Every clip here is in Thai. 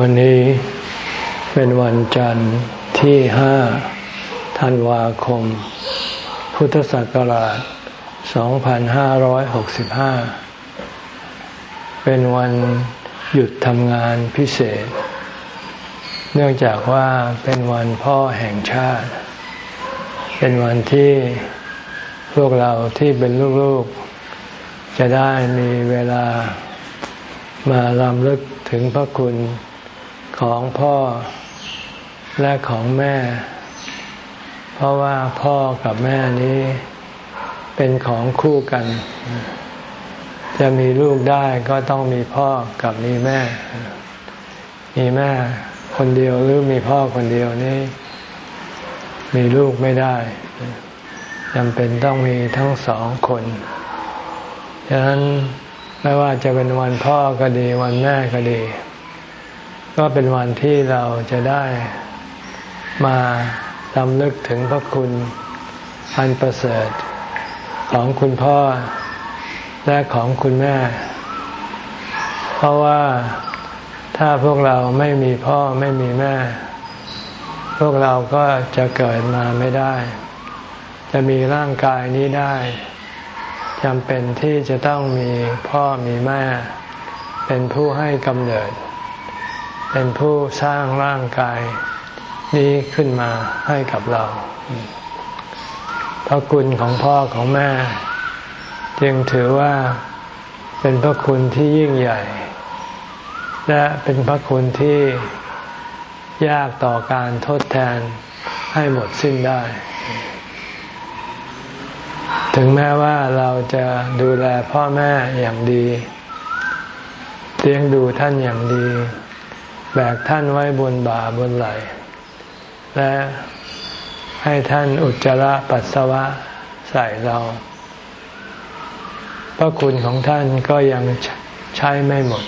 วันนี้เป็นวันจันทร์ที่ห้าธันวาคม พุทธศักราช 2565 เป็นวันหยุดทำงานพิเศษ เนื่องจากว่าเป็นวันพ่อแห่งชาติ เป็นวันที่พวกเราที่เป็นลูกๆ จะได้มีเวลามาลำลึกถึงพระคุณ ของพ่อและของแม่ เพราะว่าพ่อกับแม่นี้เป็นของคู่กัน จะมีลูกได้ก็ต้องมีพ่อกับมีแม่ มีแม่คนเดียวหรือมีพ่อคนเดียวนี้ มีลูกไม่ได้จำเป็นต้องมีทั้งสองคนฉะนั้นไม่ว่าจะเป็นวันพ่อก็ดี วันแม่ก็ดี ก็เป็นวันที่เราจะได้มาลำลึกถึงพระคุณอันประเสริฐของคุณพ่อและของคุณแม่ เพราะว่าถ้าพวกเราไม่มีพ่อไม่มีแม่ พวกเราก็จะเกิดมาไม่ได้ จะมีร่างกายนี้ได้จำเป็นที่จะต้องมีพ่อมีแม่ เป็นผู้ให้กำเนิด เป็นผู้สร้างร่างกายนี้ขึ้นมาให้กับเรา พระคุณของพ่อของแม่ จึงถือว่าเป็นพระคุณที่ยิ่งใหญ่ และเป็นพระคุณที่ยากต่อการทดแทนให้หมดสิ้นได้ ถึงแม้ว่าเราจะดูแลพ่อแม่อย่างดีเลี้ยงดูท่านอย่างดี แบกท่านไว้บนบ่าบนไหล และให้ท่านอุจจาระปัสสาวะใส่เรา พระคุณของท่านก็ยังใช้ไม่หมด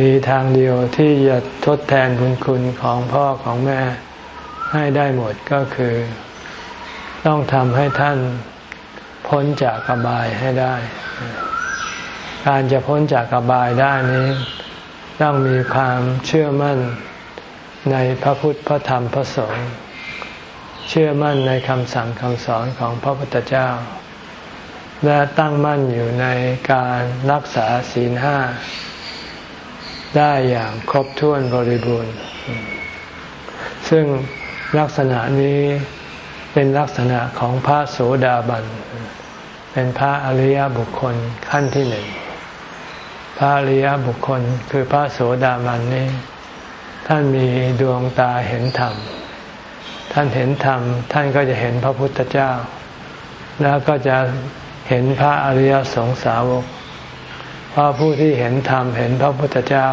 มีทางเดียวที่จะทดแทนบุญคุณของพ่อของแม่ให้ได้หมดก็คือ ต้องทำให้ท่านพ้นจากกบายให้ได้ การจะพ้นจากกบายได้นี้ ต้องมีความเชื่อมั่นในพระพุทธพระธรรมพระสงฆ์เชื่อมั่นในคำสั่งคำสอนของพระพุทธเจ้า และตั้งมั่นอยู่ในการรักษาศีลห้า ได้อย่างครบถ้วนบริบูรณ์ ซึ่งลักษณะนี้เป็นลักษณะของพระโสดาบัน เป็นพระอริยบุคคลขั้นที่หนึ่ง พระอริยบุคคลคือพระโสดาบันนี้ท่านมีดวงตาเห็นธรรม ท่านเห็นธรรม ท่านก็จะเห็นพระพุทธเจ้า แล้วก็จะเห็นพระอริยสงสาวกเพราะผู้ที่เห็นธรรมเห็นพระพุทธเจ้า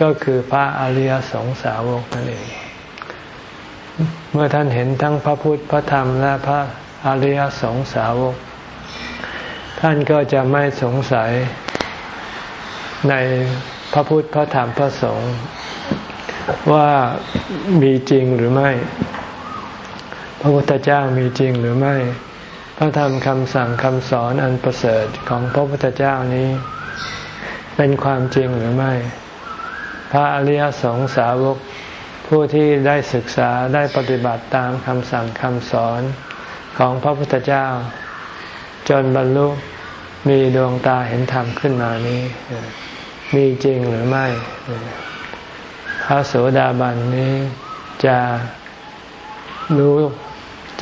ก็คือพระอริยสงสาวกนั่นเอง เมื่อท่านเห็นทั้งพระพุทธพระธรรมและพระอริยสงสาวก ท่านก็จะไม่สงสัย ในพระพุทธพระธรรมพระสงฆ์ว่ามีจริงหรือไม่ พระพุทธเจ้ามีจริงหรือไม่ พระธรรมคำสั่งคำสอนอันประเสริฐของพระพุทธเจ้านี้ เป็นความจริงหรือไม่ พระอริยสงสาวกผู้ที่ได้ศึกษาได้ปฏิบัติตามคำสั่งคำสอนของพระพุทธเจ้า จนบรรลุมีดวงตาเห็นธรรมขึ้นมานี้ มีจริงหรือไม่ พระโสดาบันนี้จะรู้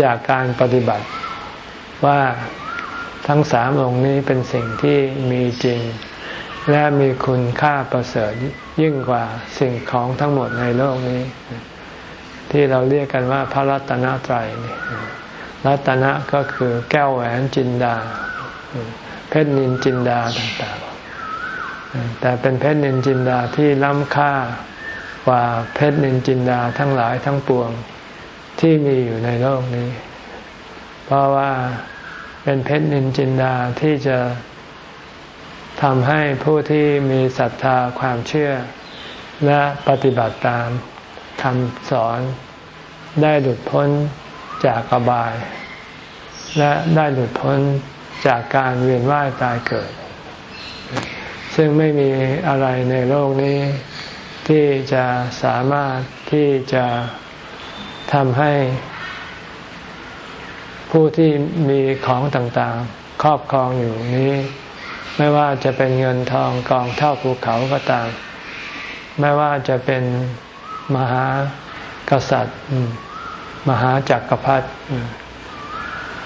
จากการปฏิบัติ ว่าทั้งสามองค์นี้เป็นสิ่งที่มีจริง และมีคุณค่าประเสริฐยิ่งกว่าสิ่งของทั้งหมดในโลกนี้ ที่เราเรียกกันว่าพระรัตนตรัยรัตนะก็คือแก้วแหวนจินดา เพชรนินจินดาต่างๆ แต่เป็นเพชรนินจินดาที่ล้ำค่ากว่าเพชรนินจินดาทั้งหลายทั้งปวงที่มีอยู่ในโลกนี้ เพราะว่าเป็นเพชรนินจินดาที่จะทำให้ผู้ที่มีศรัทธาความเชื่อ และปฏิบัติตามคำสอนได้หลุดพ้นจากกบาย และได้หลุดพ้นจากการเวียนว่ายตายเกิด ซึ่ซึ่งไม่มีอะไรในโลกนี้ ที่จะสามารถที่จะทำให้ ผู้ที่มีของต่างๆ ครอบครองอยู่นี้ ไม่ว่าจะเป็นเงินทองกองเท่าภูเขาก็ตาม ไม่ว่าจะเป็นมหากษัตริย์ มหาจักรพรรดิ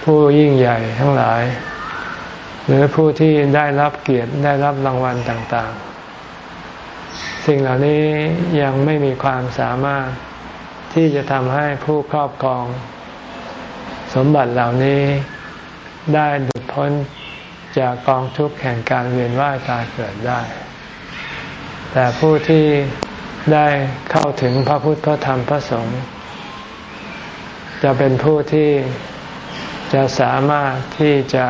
ผู้ยิ่งใหญ่ทั้งหลาย หรือผู้ที่ได้รับเกียรติได้รับรางวัลต่างๆ สิ่งเหล่านี้ยังไม่มีความสามารถที่จะทำให้ผู้ครอบครอง สมบัติเหล่านี้ได้หลุดพ้นจากกองทุกข์แห่งการเวียนว่ายตายเกิดได้ แต่ผู้ที่ได้เข้าถึงพระพุทธพระธรรมพระสงฆ์จะเป็นผู้ที่จะสามารถที่จะ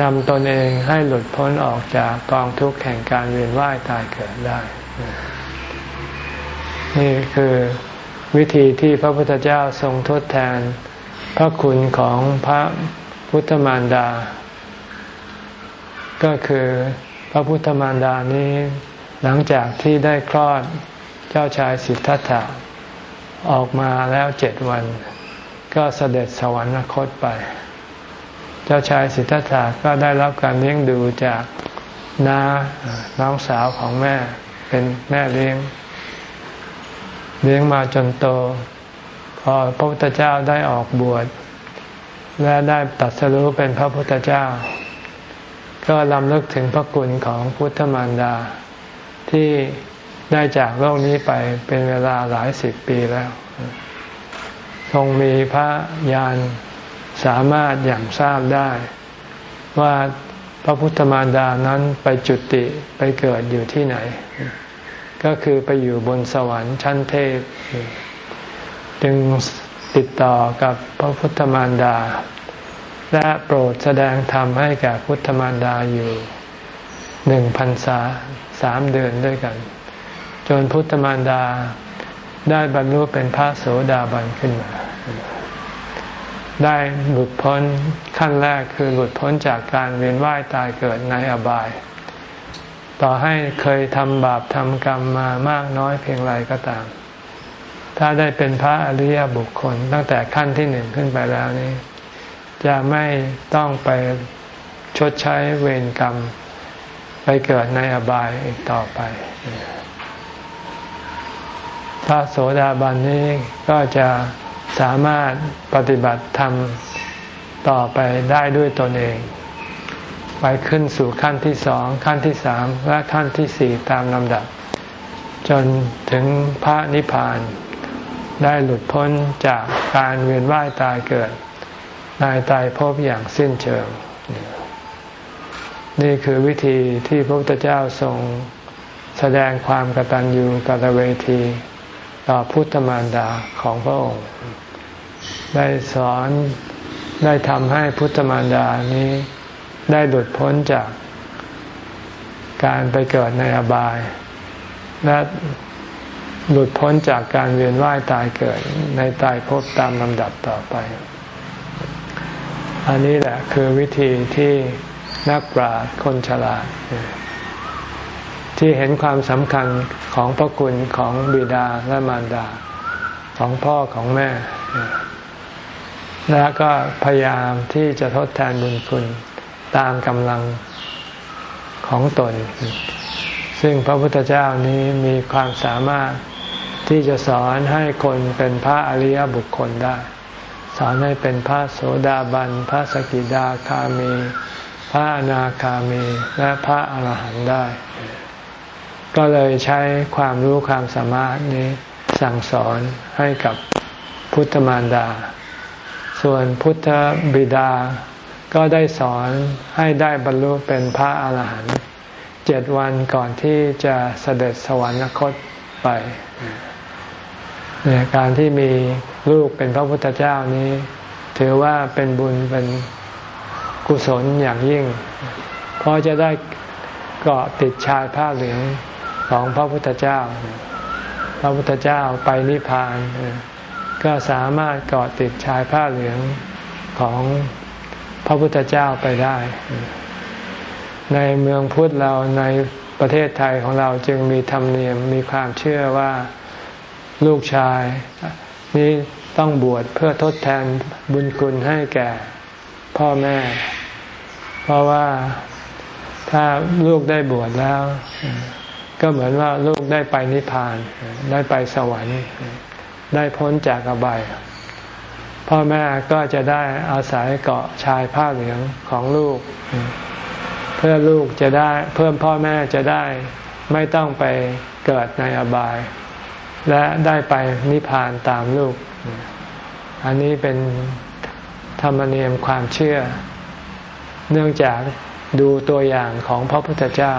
นำตนเองให้หลุดพ้นออกจากกองทุกข์แห่งการเวียนว่ายตายเกิดได้ นี่คือวิธีที่พระพุทธเจ้าทรงทดแทน พระคุณของพระพุทธมารดา ก็คือพระพุทธมารดานี้หลังจากที่ได้คลอดเจ้าชายสิทธัตถะออกมาแล้วเจ็ดวัน ก็เสด็จสวรรคตไป เจ้าชายสิทธัตถะก็ได้รับการเลี้ยงดูจากน้าน้องสาวของแม่เป็นแม่เลี้ยง เลี้ยงมาจนโต พอพระพุทธเจ้าได้ออกบวชและได้ตัดสรู้เป็นพระพุทธเจ้า ก็ลำลึกถึงพระคุณของพุทธมารดา ที่ได้จากโลกนี้ไปเป็นเวลาหลายสิบปีแล้ว ทรงมีพระญาณ สามารถอย่างทราบได้ ว่าพระพุทธมารดานั้นไปจุติไปเกิดอยู่ที่ไหน ก็คือไปอยู่บนสวรรค์ชั้นเทพ จึงติดต่อกับพระพุทธมารดา และโปรดแสดงธรรมให้แก่พุทธมารดาอยู่หนึ่งพันษาสามเดือนด้วยกัน จนพุทธมารดาได้บรรลุเป็นพระโสดาบันขึ้นมา ได้หลุดพ้นขั้นแรกคือหลุดพ้นจากการเวียนว่ายตายเกิดในอบาย ต่อให้เคยทำบาปทำกรรมมามากน้อยเพียงไรก็ตาม ถ้าได้เป็นพระอริยบุคคลตั้งแต่ขั้นที่หนึ่งขึ้นไปแล้วนี้ จะไม่ต้องไปชดใช้เวรกรรม ไปเกิดในอบายอีกต่อไปพระโสดาบันนี้ก็จะ สามารถปฏิบัติธรรมต่อไปได้ด้วยตนเอง ไปขึ้นสู่ขั้นที่สองขั้นที่สามและขั้นที่สี่ตามลำดับ จนถึงพระนิพพาน ได้หลุดพ้นจากการเวียนว่ายตายเกิดตายตายพบอย่างสิ้นเชิง นี่คือวิธีที่พระพุทธเจ้าทรงแสดงความกตัญญูกตเวที ต่อพุทธมารดาของพระองค์ ได้สอนได้ทำให้พุทธมารดานี้ ได้หลุดพ้นจากการไปเกิดในอบาย และหลุดพ้นจากการเวียนว่ายตายเกิดในตายภพตามลำดับต่อไป อันนี้แหละคือวิธีที่นักปราชญ์คนฉลาด ที่เห็นความสำคัญของพระคุณของบิดาและมารดา ของพ่อของแม่แล้วก็พยายามที่จะทดแทนบุญคุณตามกำลังของตน ซึ่งพระพุทธเจ้านี้มีความสามารถที่จะสอนให้คนเป็นพระอริยบุคคลได้ สอนให้เป็นพระโสดาบัน พระสกิดาคามี พระอนาคามี และพระอรหันต์ได้ ก็เลยใช้ความรู้ความสามารถนี้ สั่งสอนให้กับพุทธมารดา ส่วนพุทธบิดาก็ได้สอนให้ได้บรรลุเป็นพระอาหารหันต์เจ็ดวันก่อนที่จะเสด็จสวรรคตไปเนี่ยการที่มีลูกเป็นพระพุทธเจ้านี้ ถือว่าเป็นบุญเป็นกุศลอย่างยิ่ง เพราะจะได้เกาะติดชายผ้าเหลืองของพระพุทธเจ้า ระพุทธเจ้าไปนิพพาน ก็สามารถเกาะติดชายผ้าเหลืองของพระพุทธเจ้าไปได้ ในเมืองพุทธเราในประเทศไทยของเราจึงมีธรรมเนียมมีความเชื่อว่าลูกชาย นี้ต้องบวชเพื่อทดแทนบุญคุณให้แก่พ่อแม่ เพราะว่าถ้าลูกได้บวชแล้ว ก็เหมือนว่าลูกได้ไปนิพพาน ได้ไปสวรรค์ ได้พ้นจากอบายพ่อแม่ก็จะได้อาศัยเกาะชายผ้าเหลืองของลูก เพื่อลูกจะได้เพื่อพ่อแม่จะได้ไม่ต้องไปเกิดในอบาย และได้ไปนิพพานตามลูก อันนี้เป็นธรรมเนียมความเชื่อ เนื่องจากดูตัวอย่างของพระพุทธเจ้า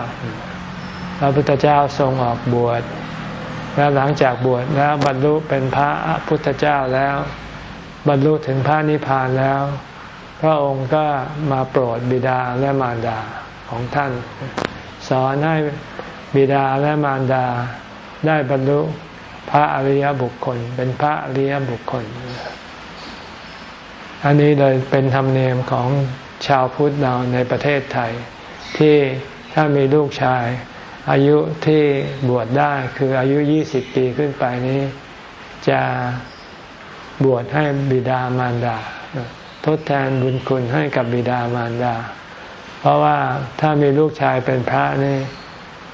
พระพุทธเจ้าทรงออกบวชแล้วหลังจากบวชแล้วบรรลุเป็นพระพุทธเจ้าแล้ว บรรลุถึงพระนิพพานแล้ว พระองค์ก็มาโปรดบิดาและมารดาของท่าน สอนให้บิดาและมารดาได้บรรลุพระอริยบุคคล เป็นพระอริยบุคคล อันนี้เลยเป็นธรรมเนียมของชาวพุทธเราในประเทศไทย ที่ถ้ามีลูกชาย อายุที่บวชได้คืออายุ20ปีขึ้นไปนี้ จะบวชให้บิดามารดา ทดแทนบุญคุณให้กับบิดามารดา เพราะว่าถ้ามีลูกชายเป็นพระนี่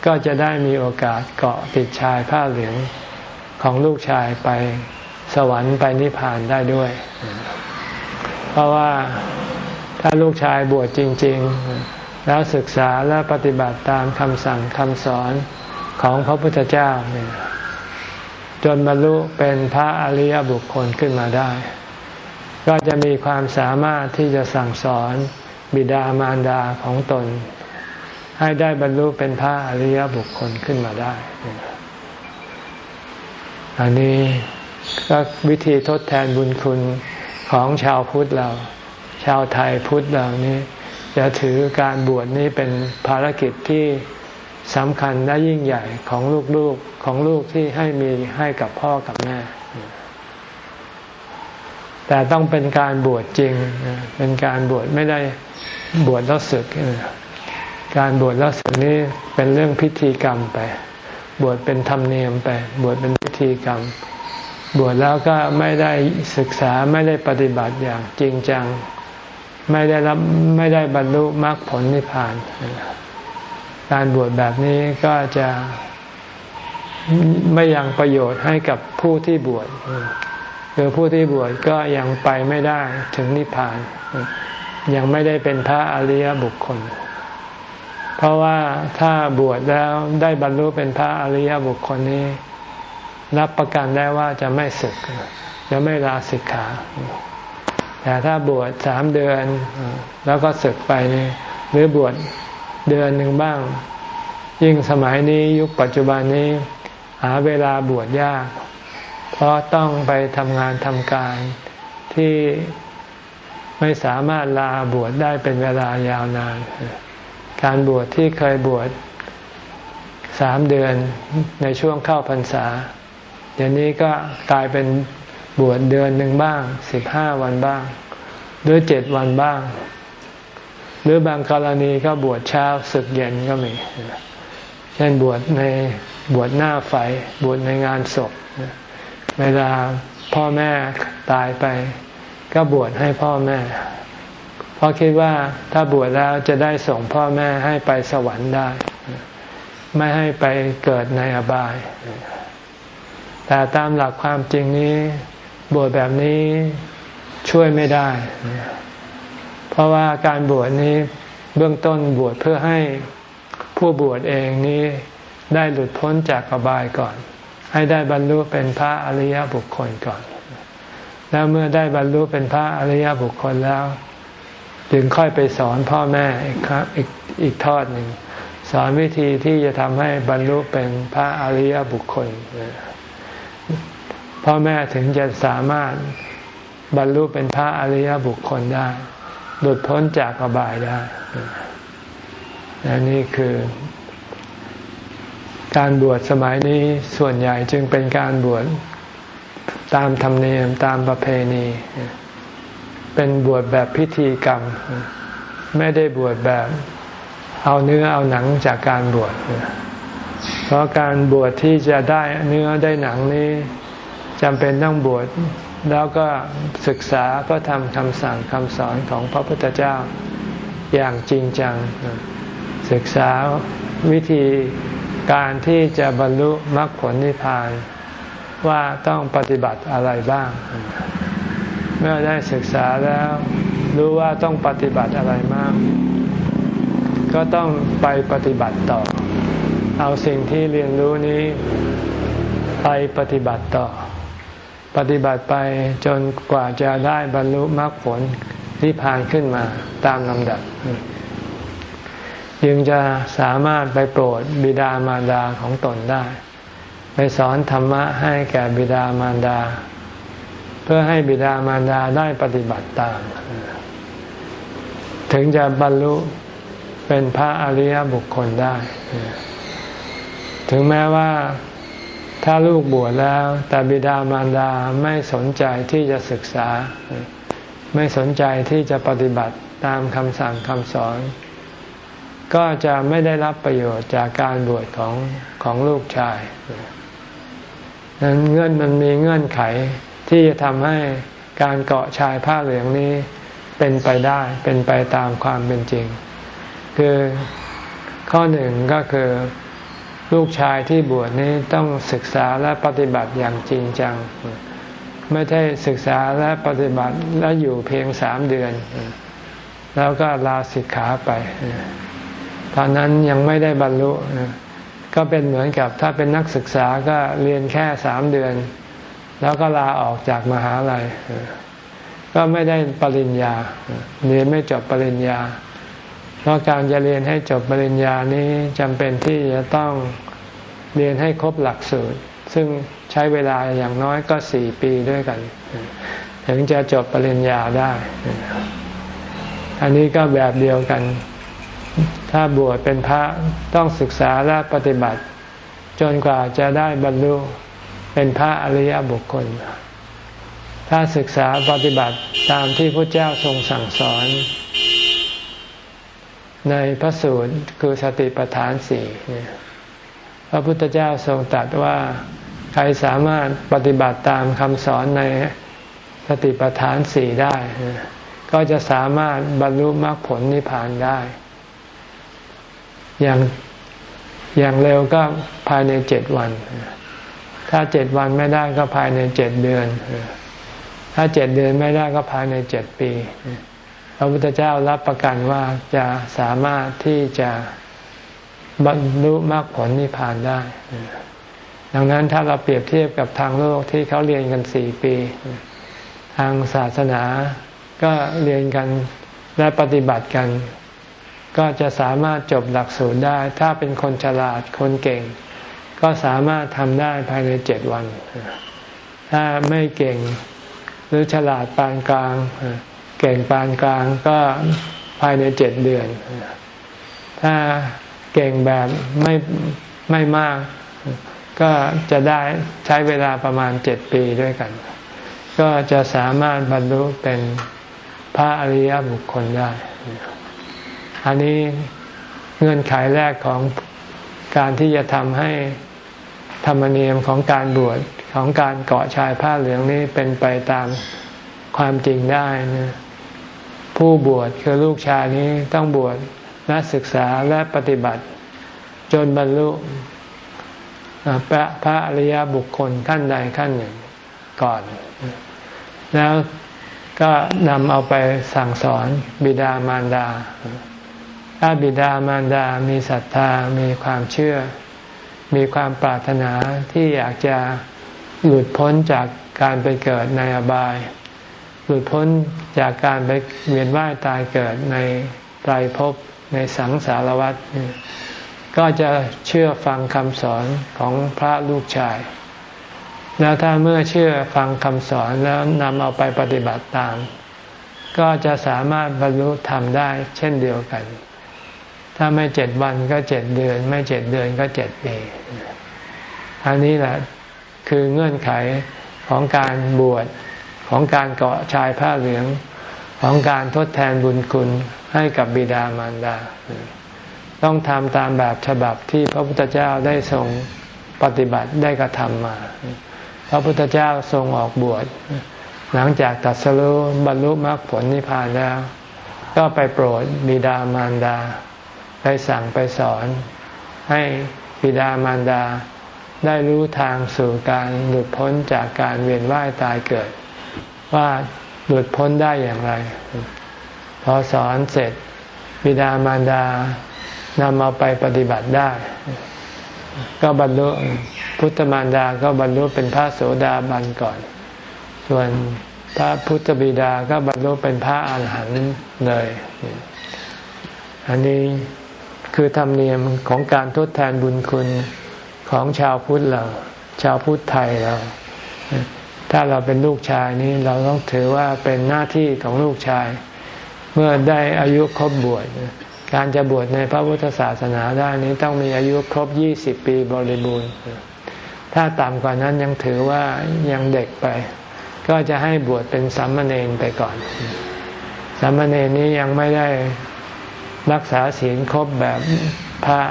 ก็จะได้มีโอกาสเกาะติดชายผ้าเหลืองของลูกชายไปสวรรค์ไปนิพพานได้ด้วย เพราะว่าถ้าลูกชายบวชจริง ๆ แล้วศึกษาและปฏิบัติตามคำสั่งคำสอนของพระพุทธเจ้าเนี่ยจนบรรลุเป็นพระอริยบุคคลขึ้นมาได้ ก็จะมีความสามารถที่จะสั่งสอนบิดามารดาของตน ให้ได้บรรลุเป็นพระอริยบุคคลขึ้นมาได้ อันนี้ก็วิธีทดแทนบุญคุณของชาวพุทธเรา ชาวไทยพุทธเรานี้ จะถือการบวชนี้เป็นภารกิจที่สำคัญและยิ่งใหญ่ของลูกๆของลูกที่ให้มีให้กับพ่อกับแม่ แต่ต้องเป็นการบวชจริง เป็นการบวชไม่ได้บวชแล้วศึก การบวชแล้วศึกนี้เป็นเรื่องพิธีกรรมไป บวชเป็นธรรมเนียมไป บวชเป็นพิธีกรรม บวชแล้วก็ไม่ได้ศึกษาไม่ได้ปฏิบัติอย่างจริงจัง ไม่ได้รับไม่ได้บรรลุมรรคผลนิพพาน การบวชแบบนี้ก็จะไม่ยังประโยชน์ให้กับผู้ที่บวชคือผู้ที่บวชก็ยังไปไม่ได้ถึงนิพพาน ยังไม่ได้เป็นพระอริยบุคคล เพราะว่าถ้าบวชแล้วได้บรรลุเป็นพระอริยบุคคลนี้ รับประกันได้ว่าจะไม่สึกจะไม่ลาสิกขา แต่ถ้าบวชสามเดือนแล้วก็สึกไปนี่หรือบวชเดือนหนึ่งบ้าง ยิ่งสมัยนี้ยุคปัจจุบันนี้ หาเวลาบวชยาก เพราะต้องไปทำงานทำการที่ไม่สามารถลาบวชได้เป็นเวลายาวนาน การบวชที่เคยบวชสามเดือนในช่วงเข้าพรรษา เดี๋ยวนี้ก็กลายเป็น บวชเดือนหนึ่งบ้างสิบห้าวันบ้าง หรือเจ็ดวันบ้าง หรือบางกรณีก็บวชเช้าศึกเย็นก็มี เช่นบวชในบวชหน้าไฟบวชในงานศพ เวลาพ่อแม่ตายไป ก็บวชให้พ่อแม่ เพราะคิดว่าถ้าบวชแล้วจะได้ส่งพ่อแม่ให้ไปสวรรค์ได้ ไม่ให้ไปเกิดในอบายแต่ตามหลักความจริงนี้ บวชแบบนี้ช่วยไม่ได้ เพราะว่าการบวชนี้เบื้องต้นบวชเพื่อให้ผู้บวชเองนี้ได้หลุดพ้นจากอบายก่อน ให้ได้บรรลุเป็นพระอริยบุคคลก่อน แล้วเมื่อได้บรรลุเป็นพระอริยบุคคลแล้ว จึงค่อยไปสอนพ่อแม่อีกครับอีกอีกทอดหนึ่งสอนวิธีที่จะทำให้บรรลุเป็นพระอริยบุคคล พ่อแม่ถึงจะสามารถบรรลุเป็นพระอริยบุคคลได้ หลุดพ้นจากอบายได้และนี่คือ การบวชสมัยนี้ส่วนใหญ่จึงเป็นการบวชตามธรรมเนียมตามประเพณี เป็นบวชแบบพิธีกรรม ไม่ได้บวชแบบเอาเนื้อเอาหนังจากการบวชเพราะการบวชที่จะได้เนื้อได้หนังนี้ จำเป็นต้องบวชแล้วก็ศึกษาพระธรรมคำสั่งคำสอนของพระพุทธเจ้าอย่างจริงจัง ศึกษาวิธีการที่จะบรรลุมรรคผลนิพพานว่าต้องปฏิบัติอะไรบ้าง เมื่อได้ศึกษาแล้วรู้ว่าต้องปฏิบัติอะไรมาก ก็ต้องไปปฏิบัติต่อ เอาสิ่งที่เรียนรู้นี้ไปปฏิบัติต่อ ปฏิบัติไปจนกว่าจะได้บรรลุมรรคผลนิพพานขึ้นมาตามลำดับยังจะสามารถไปโปรดบิดามารดาของตนได้ ไปสอนธรรมะให้แก่บิดามารดา เพื่อให้บิดามารดาได้ปฏิบัติตาม ถึงจะบรรลุเป็นพระอริยบุคคลได้ ถึงแม้ว่า ถ้าลูกบวชแล้ว แต่บิดามารดาไม่สนใจที่จะศึกษา ไม่สนใจที่จะปฏิบัติตามคำสั่งคำสอน ก็จะไม่ได้รับประโยชน์จากการบวชของของลูกชายนั้นเงื่อนมันมีเงื่อนไขที่จะทำให้การเกาะชายผ้าเหลืองนี้เป็นไปได้เป็นไปตามความเป็นจริง คือข้อหนึ่งก็คือ ลูกชายที่บวชนี้ต้องศึกษาและปฏิบัติอย่างจริงจัง ไม่ใช่ศึกษาและปฏิบัติแล้วอยู่เพียงสามเดือน แล้วก็ลาสิกขาไป ตอนนั้นยังไม่ได้บรรลุ ก็เป็นเหมือนกับถ้าเป็นนักศึกษาก็เรียนแค่สามเดือน แล้วก็ลาออกจากมหาลัย ก็ไม่ได้ปริญญาเรียนไม่จบปริญญา เพราะการจะเรียนให้จบปริญญานี้จำเป็นที่จะต้องเรียนให้ครบหลักสูตร ซึ่งใช้เวลาอย่างน้อยก็สี่ปีด้วยกัน ถึงจะจบปริญญาได้ อันนี้ก็แบบเดียวกัน ถ้าบวชเป็นพระต้องศึกษาและปฏิบัติ จนกว่าจะได้บรรลุเป็นพระอริยบุคคล ถ้าศึกษาปฏิบัติตามที่พระเจ้าทรงสั่งสอน ในพระสูตรคือสติปัฏฐานสี่พระพุทธเจ้าทรงตรัสว่าใครสามารถปฏิบัติตามคำสอนในสติปัฏฐานสี่ได้ ก็จะสามารถบรรลุมรรคผลนิพพานได้ อย่างอย่างเร็วก็ภายในเจ็ดวัน ถ้าเจ็ดวันไม่ได้ก็ภายในเจ็ดเดือน ถ้าเจ็ดเดือนไม่ได้ก็ภายในเจ็ดปี ระพุทธเจ้ารับประกันว่าจะสามารถที่จะบรรลุมรรคผลนิพพานได้ ดังนั้นถ้าเราเปรียบเทียบกับทางโลกที่เขาเรียนกันสี่ปี ทางศาสนาก็เรียนกันและปฏิบัติกัน ก็จะสามารถจบหลักสูตรได้ ถ้าเป็นคนฉลาดคนเก่ง ก็สามารถทำได้ภายในเจ็ดวัน ถ้าไม่เก่งหรือฉลาดปานกลาง เก่งปานกลางก็ภายในเจ็ดเดือน ถ้าเก่งแบบไม่ไม่มาก ก็จะได้ใช้เวลาประมาณเจ็ดปีด้วยกัน ก็จะสามารถบรรลุเป็นพระอริยบุคคลได้ อันนี้เงื่อนไขแรกของการที่จะทำให้ธรรมเนียมของการบวชของการเกาะชายผ้าเหลืองนี้เป็นไปตามความจริงได้นะ ผู้บวชคือลูกชายนี้ต้องบวชนักศึกษาและปฏิบัติ จนบรรลุพระพระอริยบุคคลขั้นใดขั้นหนึ่งก่อน แล้วก็นำเอาไปสั่งสอนบิดามารดา ถ้าบิดามารดามีศรัทธา มีความเชื่อ มีความปรารถนาที่อยากจะหลุดพ้นจากการไปเกิดในอบาย ลุดพ้นจากการไปเวียนว่ายตายเกิดในไตรภพในสังสารวัฏก็จะเชื่อฟังคำสอนของพระลูกชาย แล้วถ้าเมื่อเชื่อฟังคำสอนแล้วนำเอาไปปฏิบัติตาม ก็จะสามารถบรรลุธรรมได้เช่นเดียวกัน ถ้าไม่เจ็ดวันก็เจ็ดเดือน ไม่เจ็ดเดือนก็เจ็ดปี อันนี้แหละคือเงื่อนไขของการบวช ของการเกาะชายผ้าเหลืองของการทดแทนบุญคุณให้กับบิดามารดา ต้องทำตามแบบฉบับที่พระพุทธเจ้าได้ทรงปฏิบัติได้กระทำมา พระพุทธเจ้าทรงออกบวช หลังจากตัดสรุบรรลุมรรคผลนิพพานแล้ว ก็ไปโปรดบิดามารดา ไปสั่งไปสอนให้บิดามารดาได้รู้ทางสู่การหลุดพ้นจากการเวียนว่ายตายเกิด ว่าหลุดพ้นได้อย่างไร พอสอนเสร็จบิดามารดานำเอาไปปฏิบัติได้ ก็บรรลุพุทธมารดาก็บรรลุเป็นพระโสดาบันก่อน ส่วนพระพุทธบิดาก็บรรลุเป็นพระอาหารหันต์เลย อันนี้คือธรรมเนียมของการทดแทนบุญคุณของชาวพุทธเรา ชาวพุทธไทยเรา ถ้าเราเป็นลูกชายนี้เราต้องถือว่าเป็นหน้าที่ของลูกชาย เมื่อได้อายุครบบวชการจะบวชในพระพุทธศาสนาได้นี้ต้องมีอายุครบยี่สิบปีบริบูรณ์ ถ้าต่ำกว่านั้นยังถือว่ายังเด็กไป ก็จะให้บวชเป็นสามเณรไปก่อนสามเณรนี้ยังไม่ได้รักษาศีลครบแบบพระ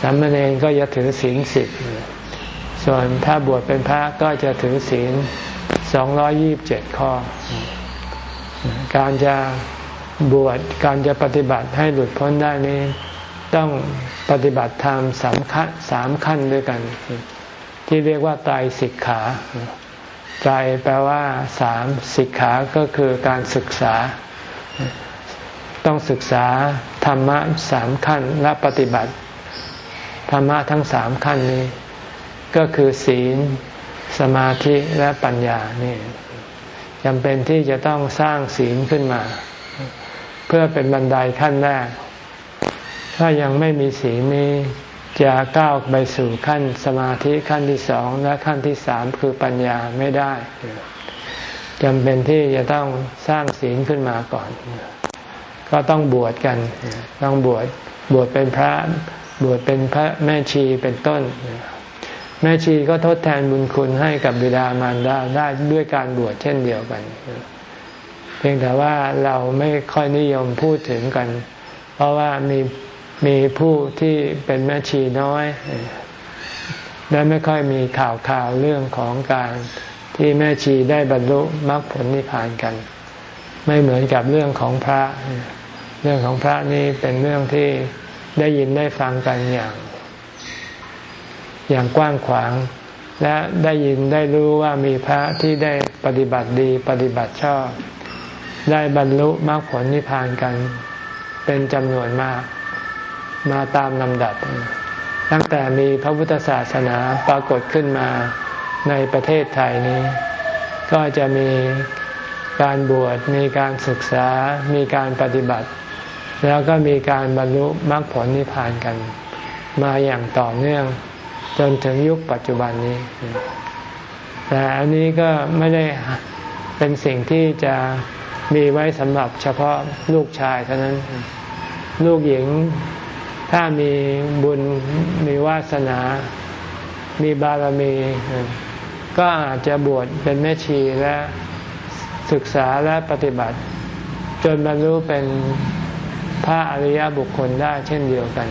สามเณรก็จะถือศีลสิบ ส่วนถ้าบวชเป็นพระก็จะถือศีลสองร้อยี่บเจ็ดข้อ การจะบวชการจะปฏิบัติให้หลุดพ้นได้นี้ ต้องปฏิบัติธรรมสามขั้นสามขั้นด้วยกัน ที่เรียกว่าไตรสิกขาไตรแปลว่าสามสิกขาก็คือการศึกษา ต้องศึกษาธรรมะสามขั้นและปฏิบัติ ธรรมะทั้งสามขั้นนี้ ก็คือศีล สมาธิและปัญญานี่จำเป็นที่จะต้องสร้างศีลขึ้นมา เพื่อเป็นบันไดขั้นแรก ถ้ายังไม่มีศีลนี้จะก้าวไปสู่ขั้นสมาธิขั้นที่สองและขั้นที่สามคือปัญญาไม่ได้จำเป็นที่จะต้องสร้างศีลขึ้นมาก่อน ก็ต้องบวชกัน ต้องบวชบวชเป็นพระ บวชเป็นพระแม่ชีเป็นต้น แม่ชีก็ทดแทนบุญคุณให้กับบิดามารดาได้ด้วยการบวชเช่นเดียวกัน เพียงแต่ว่าเราไม่ค่อยนิยมพูดถึงกัน เพราะว่ามีมีผู้ที่เป็นแม่ชีน้อย และไม่ค่อยมีข่าวข่าวเรื่องของการที่แม่ชีได้บรรลุมรรคผลนิพพานกัน ไม่เหมือนกับเรื่องของพระ เรื่องของพระนี่เป็นเรื่องที่ได้ยินได้ฟังกันอย่าง อย่างกว้างขวาง และได้ยินได้รู้ว่ามีพระที่ได้ปฏิบัติดีปฏิบัติชอบ ได้บรรลุมรรคผลนิพพานกัน เป็นจำนวนมาก มาตามลำดับ ตั้งแต่มีพระพุทธศาสนาปรากฏขึ้นมาในประเทศไทยนี้ ก็จะมีการบวชมีการศึกษา มีการปฏิบัติ แล้วก็มีการบรรลุมรรคผลนิพพานกัน มาอย่างต่อเนื่อง จนถึงยุคปัจจุบันนี้ แต่อันนี้ก็ไม่ได้เป็นสิ่งที่จะมีไว้สำหรับเฉพาะลูกชายเท่านั้น ลูกหญิงถ้ามีบุญมีวาสนา มีบารมี ก็อาจจะบวชเป็นแม่ชีและศึกษาและปฏิบัติ จนบรรลุเป็นพระอริยบุคคลได้เช่นเดียวกัน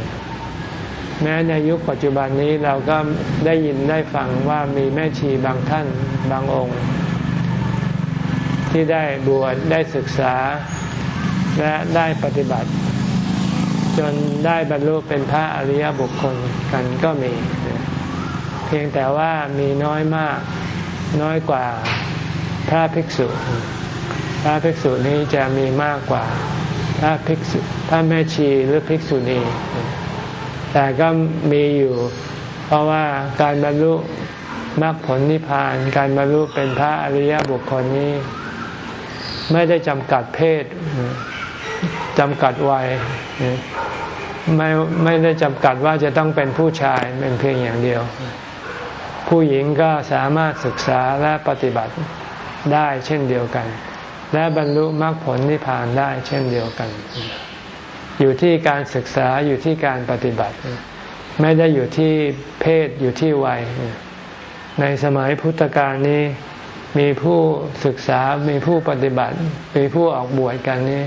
แม้ในยุคปัจจุบันนี้เราก็ได้ยินได้ฟังว่ามีแม่ชีบางท่านบางองค์ ที่ได้บวชได้ศึกษาและได้ปฏิบัติ จนได้บรรลุเป็นพระอริยบุคคลกันก็มี เพียงแต่ว่ามีน้อยมากน้อยกว่าพระภิกษุ พระภิกษุนี้จะมีมากกว่าพระภิกษุพระแม่ชีหรือภิกษุณี แต่ก็มีอยู่ เพราะว่าการบรรลุมรรคผลนิพพาน การบรรลุเป็นพระอริยบุคคลนี้ ไม่ได้จำกัดเพศจำกัดวัยไม่ไม่ได้จำกัดว่าจะต้องเป็นผู้ชายเป็นเพียงอย่างเดียว ผู้หญิงก็สามารถศึกษาและปฏิบัติได้เช่นเดียวกัน และบรรลุมรรคผลนิพพานได้เช่นเดียวกัน อยู่ที่การศึกษาอยู่ที่การปฏิบัติ ไม่ได้อยู่ที่เพศอยู่ที่วัย ในสมัยพุทธกาลนี้มีผู้ศึกษา มีผู้ปฏิบัติ มีผู้ออกบวชกันนี้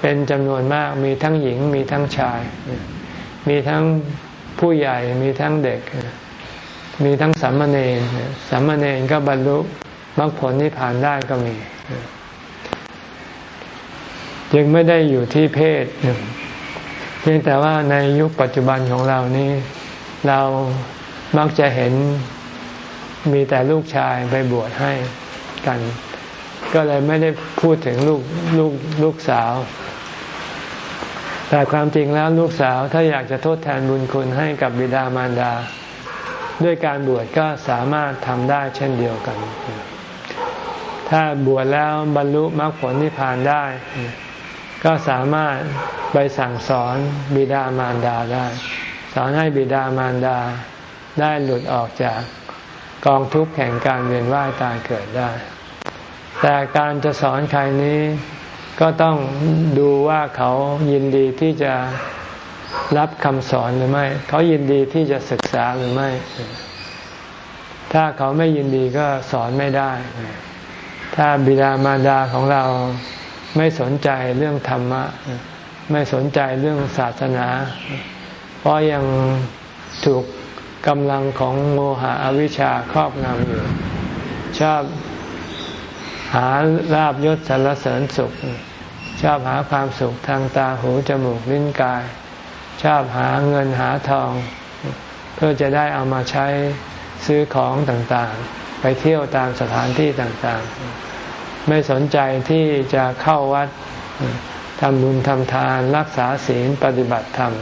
เป็นจำนวนมาก มีทั้งหญิง มีทั้งชาย มีทั้งผู้ใหญ่ มีทั้งเด็ก มีทั้งสัมมาเนรสัมมาเนรก็บรรลุมรรคผลนิพพานได้ก็มี ยังไม่ได้อยู่ที่เพศเพียงแต่ว่าในยุคปัจจุบันของเรานี้ เรามักจะเห็นมีแต่ลูกชายไปบวชให้กัน ก็เลยไม่ได้พูดถึงลูกลูกลูกสาว แต่ความจริงแล้วลูกสาวถ้าอยากจะทดแทนบุญคุณให้กับบิดามารดา ด้วยการบวชก็สามารถทำได้เช่นเดียวกัน ถ้าบวชแล้วบรรลุมรรคผลนิพพานได้ ก็สามารถไปสั่งสอนบิดามารดาได้ สอนให้บิดามารดาได้หลุดออกจากกองทุกข์แห่งการเวียนว่ายตายเกิดได้ แต่การจะสอนใครนี้ก็ต้องดูว่าเขายินดีที่จะรับคำสอนหรือไม่ เขายินดีที่จะศึกษาหรือไม่ ถ้าเขาไม่ยินดีก็สอนไม่ได้ ถ้าบิดามารดาของเรา ไม่สนใจเรื่องธรรมะ ไม่สนใจเรื่องศาสนา เพราะยังถูกกำลังของโมหะอวิชชาครอบงำอยู่ ชอบหาลาบยศสรรเสริญสุข ชอบหาความสุขทางตาหูจมูกลิ้นกาย ชอบหาเงินหาทอง เพื่อจะได้เอามาใช้ซื้อของต่างๆ ไปเที่ยวตามสถานที่ต่างๆ ไม่สนใจที่จะเข้าวัดทำบุญทำทานรักษาศีลปฏิบัติธรรม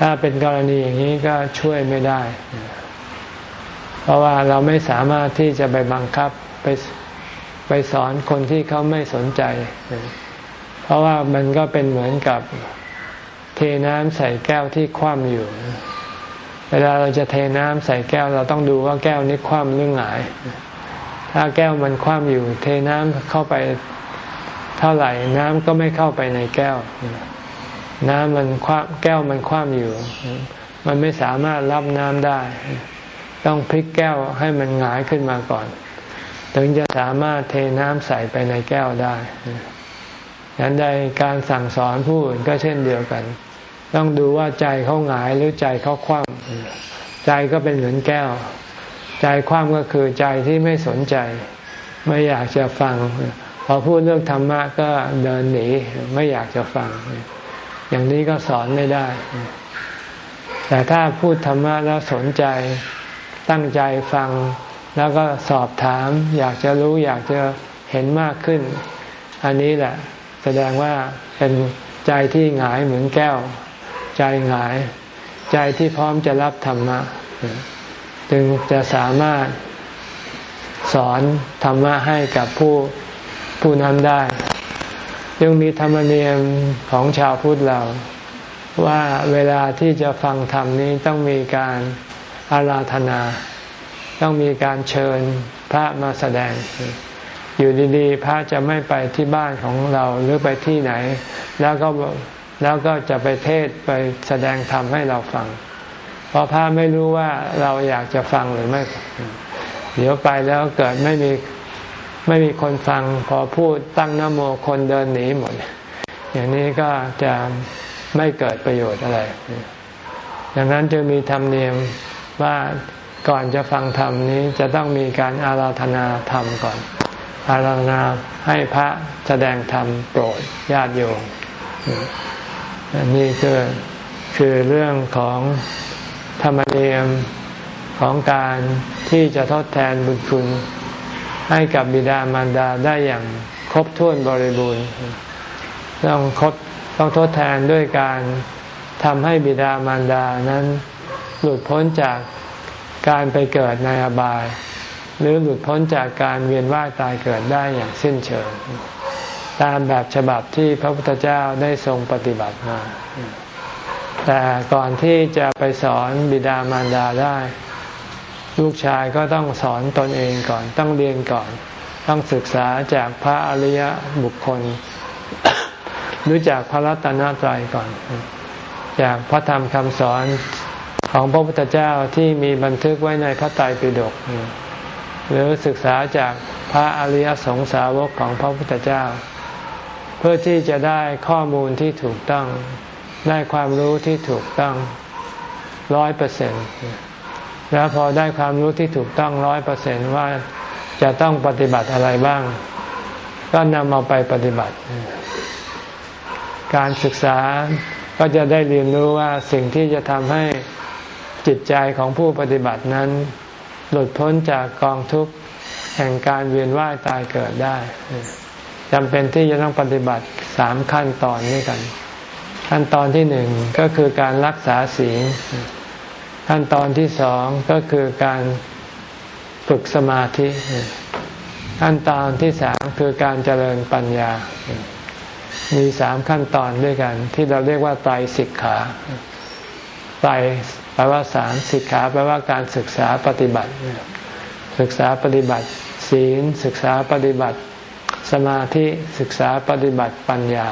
ถ้าเป็นกรณีอย่างนี้ก็ช่วยไม่ได้ เพราะว่าเราไม่สามารถที่จะไปบังคับไปไปสอนคนที่เขาไม่สนใจ เพราะว่ามันก็เป็นเหมือนกับเทน้ำใส่แก้วที่คว่ำอยู่ เวลาเราจะเทน้ำใส่แก้ว เราต้องดูว่าแก้วนี้คว่ำหรือหงาย ถ้าแก้วมันคว่ำอยู่เทน้ำเข้าไปเท่าไหร่ น้ำก็ไม่เข้าไปในแก้ว น้ำมันคว้าแก้วมันคว่ำอยู่ มันไม่สามารถรับน้ำได้ ต้องพลิกแก้วให้มันหงายขึ้นมาก่อน ถึงจะสามารถเทน้ำใส่ไปในแก้วได้ยันใดการสั่งสอนผู้อื่นก็เช่นเดียวกัน ต้องดูว่าใจเขาหงายหรือใจเขาคว่ำใจก็เป็นเหมือนแก้ว ใจคว่ำก็คือใจที่ไม่สนใจ ไม่อยากจะฟัง พอพูดเรื่องธรรมะก็เดินหนีไม่อยากจะฟัง อย่างนี้ก็สอนไม่ได้ แต่ถ้าพูดธรรมะแล้วสนใจตั้งใจฟัง แล้วก็สอบถาม อยากจะรู้อยากจะเห็นมากขึ้น อันนี้แหละ แสดงว่าเป็นใจที่หงายเหมือนแก้ว ใจหงาย ใจที่พร้อมจะรับธรรมะ จึงจะสามารถสอนธรรมะให้กับผู้ผู้นั้นได้ยังมีธรรมเนียมของชาวพุทธเรา ว่าเวลาที่จะฟังธรรมนี้ต้องมีการอาราธนา ต้องมีการเชิญพระมาแสดง อยู่ดีๆ พระจะไม่ไปที่บ้านของเราหรือไปที่ไหน แล้วก็แล้วก็จะไปเทศไปแสดงธรรมให้เราฟัง เพราะพระไม่รู้ว่าเราอยากจะฟังหรือไม่ เดี๋ยวไปแล้วเกิดไม่มีไม่มีคนฟังพอพูดตั้งนโมคนเดินหนีหมด อย่างนี้ก็จะไม่เกิดประโยชน์อะไร ดังนั้นจึงมีธรรมเนียมว่าก่อนจะฟังธรรมนี้จะต้องมีการอาราธนาธรรมก่อน อาราธนาให้พระแสดงธรรมโปรดญาติโยมอันนี้คือคือเรื่องของ ธรรมเนียมของการที่จะทดแทนบุญคุณ ให้กับบิดามารดาได้อย่างครบถ้วนบริบูรณ์ต้องคดต้องทดแทนด้วยการทำให้บิดามารดานั้นหลุดพ้นจากการไปเกิดในอบาย หรือหลุดพ้นจากการเวียนว่ายตายเกิดได้อย่างสิ้นเชิง ตามแบบฉบับที่พระพุทธเจ้าได้ทรงปฏิบัติมา แต่ก่อนที่จะไปสอนบิดามารดาได้ ลูกชายก็ต้องสอนตนเองก่อน ต้องเรียนก่อน ต้องศึกษาจากพระอริยบุคคล รู้จากพระรัตนตรัยก่อน จากพระธรรมคำสอนของพระพุทธเจ้าที่มีบันทึกไว้ในพระไตรปิฎกหรือศึกษาจากพระอริยสงสาวกของพระพุทธเจ้า เพื่อที่จะได้ข้อมูลที่ถูกต้อง ได้ความรู้ที่ถูกต้องร้อยเปอร์เซ็นต์แล้วพอได้ความรู้ที่ถูกต้องร้อยเปอร์เซ็นต์ว่าจะต้องปฏิบัติอะไรบ้าง ก็นำเอาไปปฏิบัติ การศึกษาก็จะได้เรียนรู้ว่าสิ่งที่จะทำให้จิตใจของผู้ปฏิบัตินั้น หลุดพ้นจากกองทุกข์แห่งการเวียนว่ายตายเกิดได้จำเป็นที่จะต้องปฏิบัติสามขั้นตอนนี้กัน ขั้นตอนที่หนึ่งก็คือการรักษาศีล ขั้นตอนที่สองก็คือการฝึกสมาธิ ขั้นตอนที่สามคือการเจริญปัญญา มีสามขั้นตอนด้วยกัน ที่เราเรียกว่าไตรสิกขาไตรแปลว่าสามสิกขาแปลว่าการศึกษาปฏิบัติ ศึกษาปฏิบัติ ศีล ศึกษาปฏิบัติ สมาธิศึกษาปฏิบัติปัญญา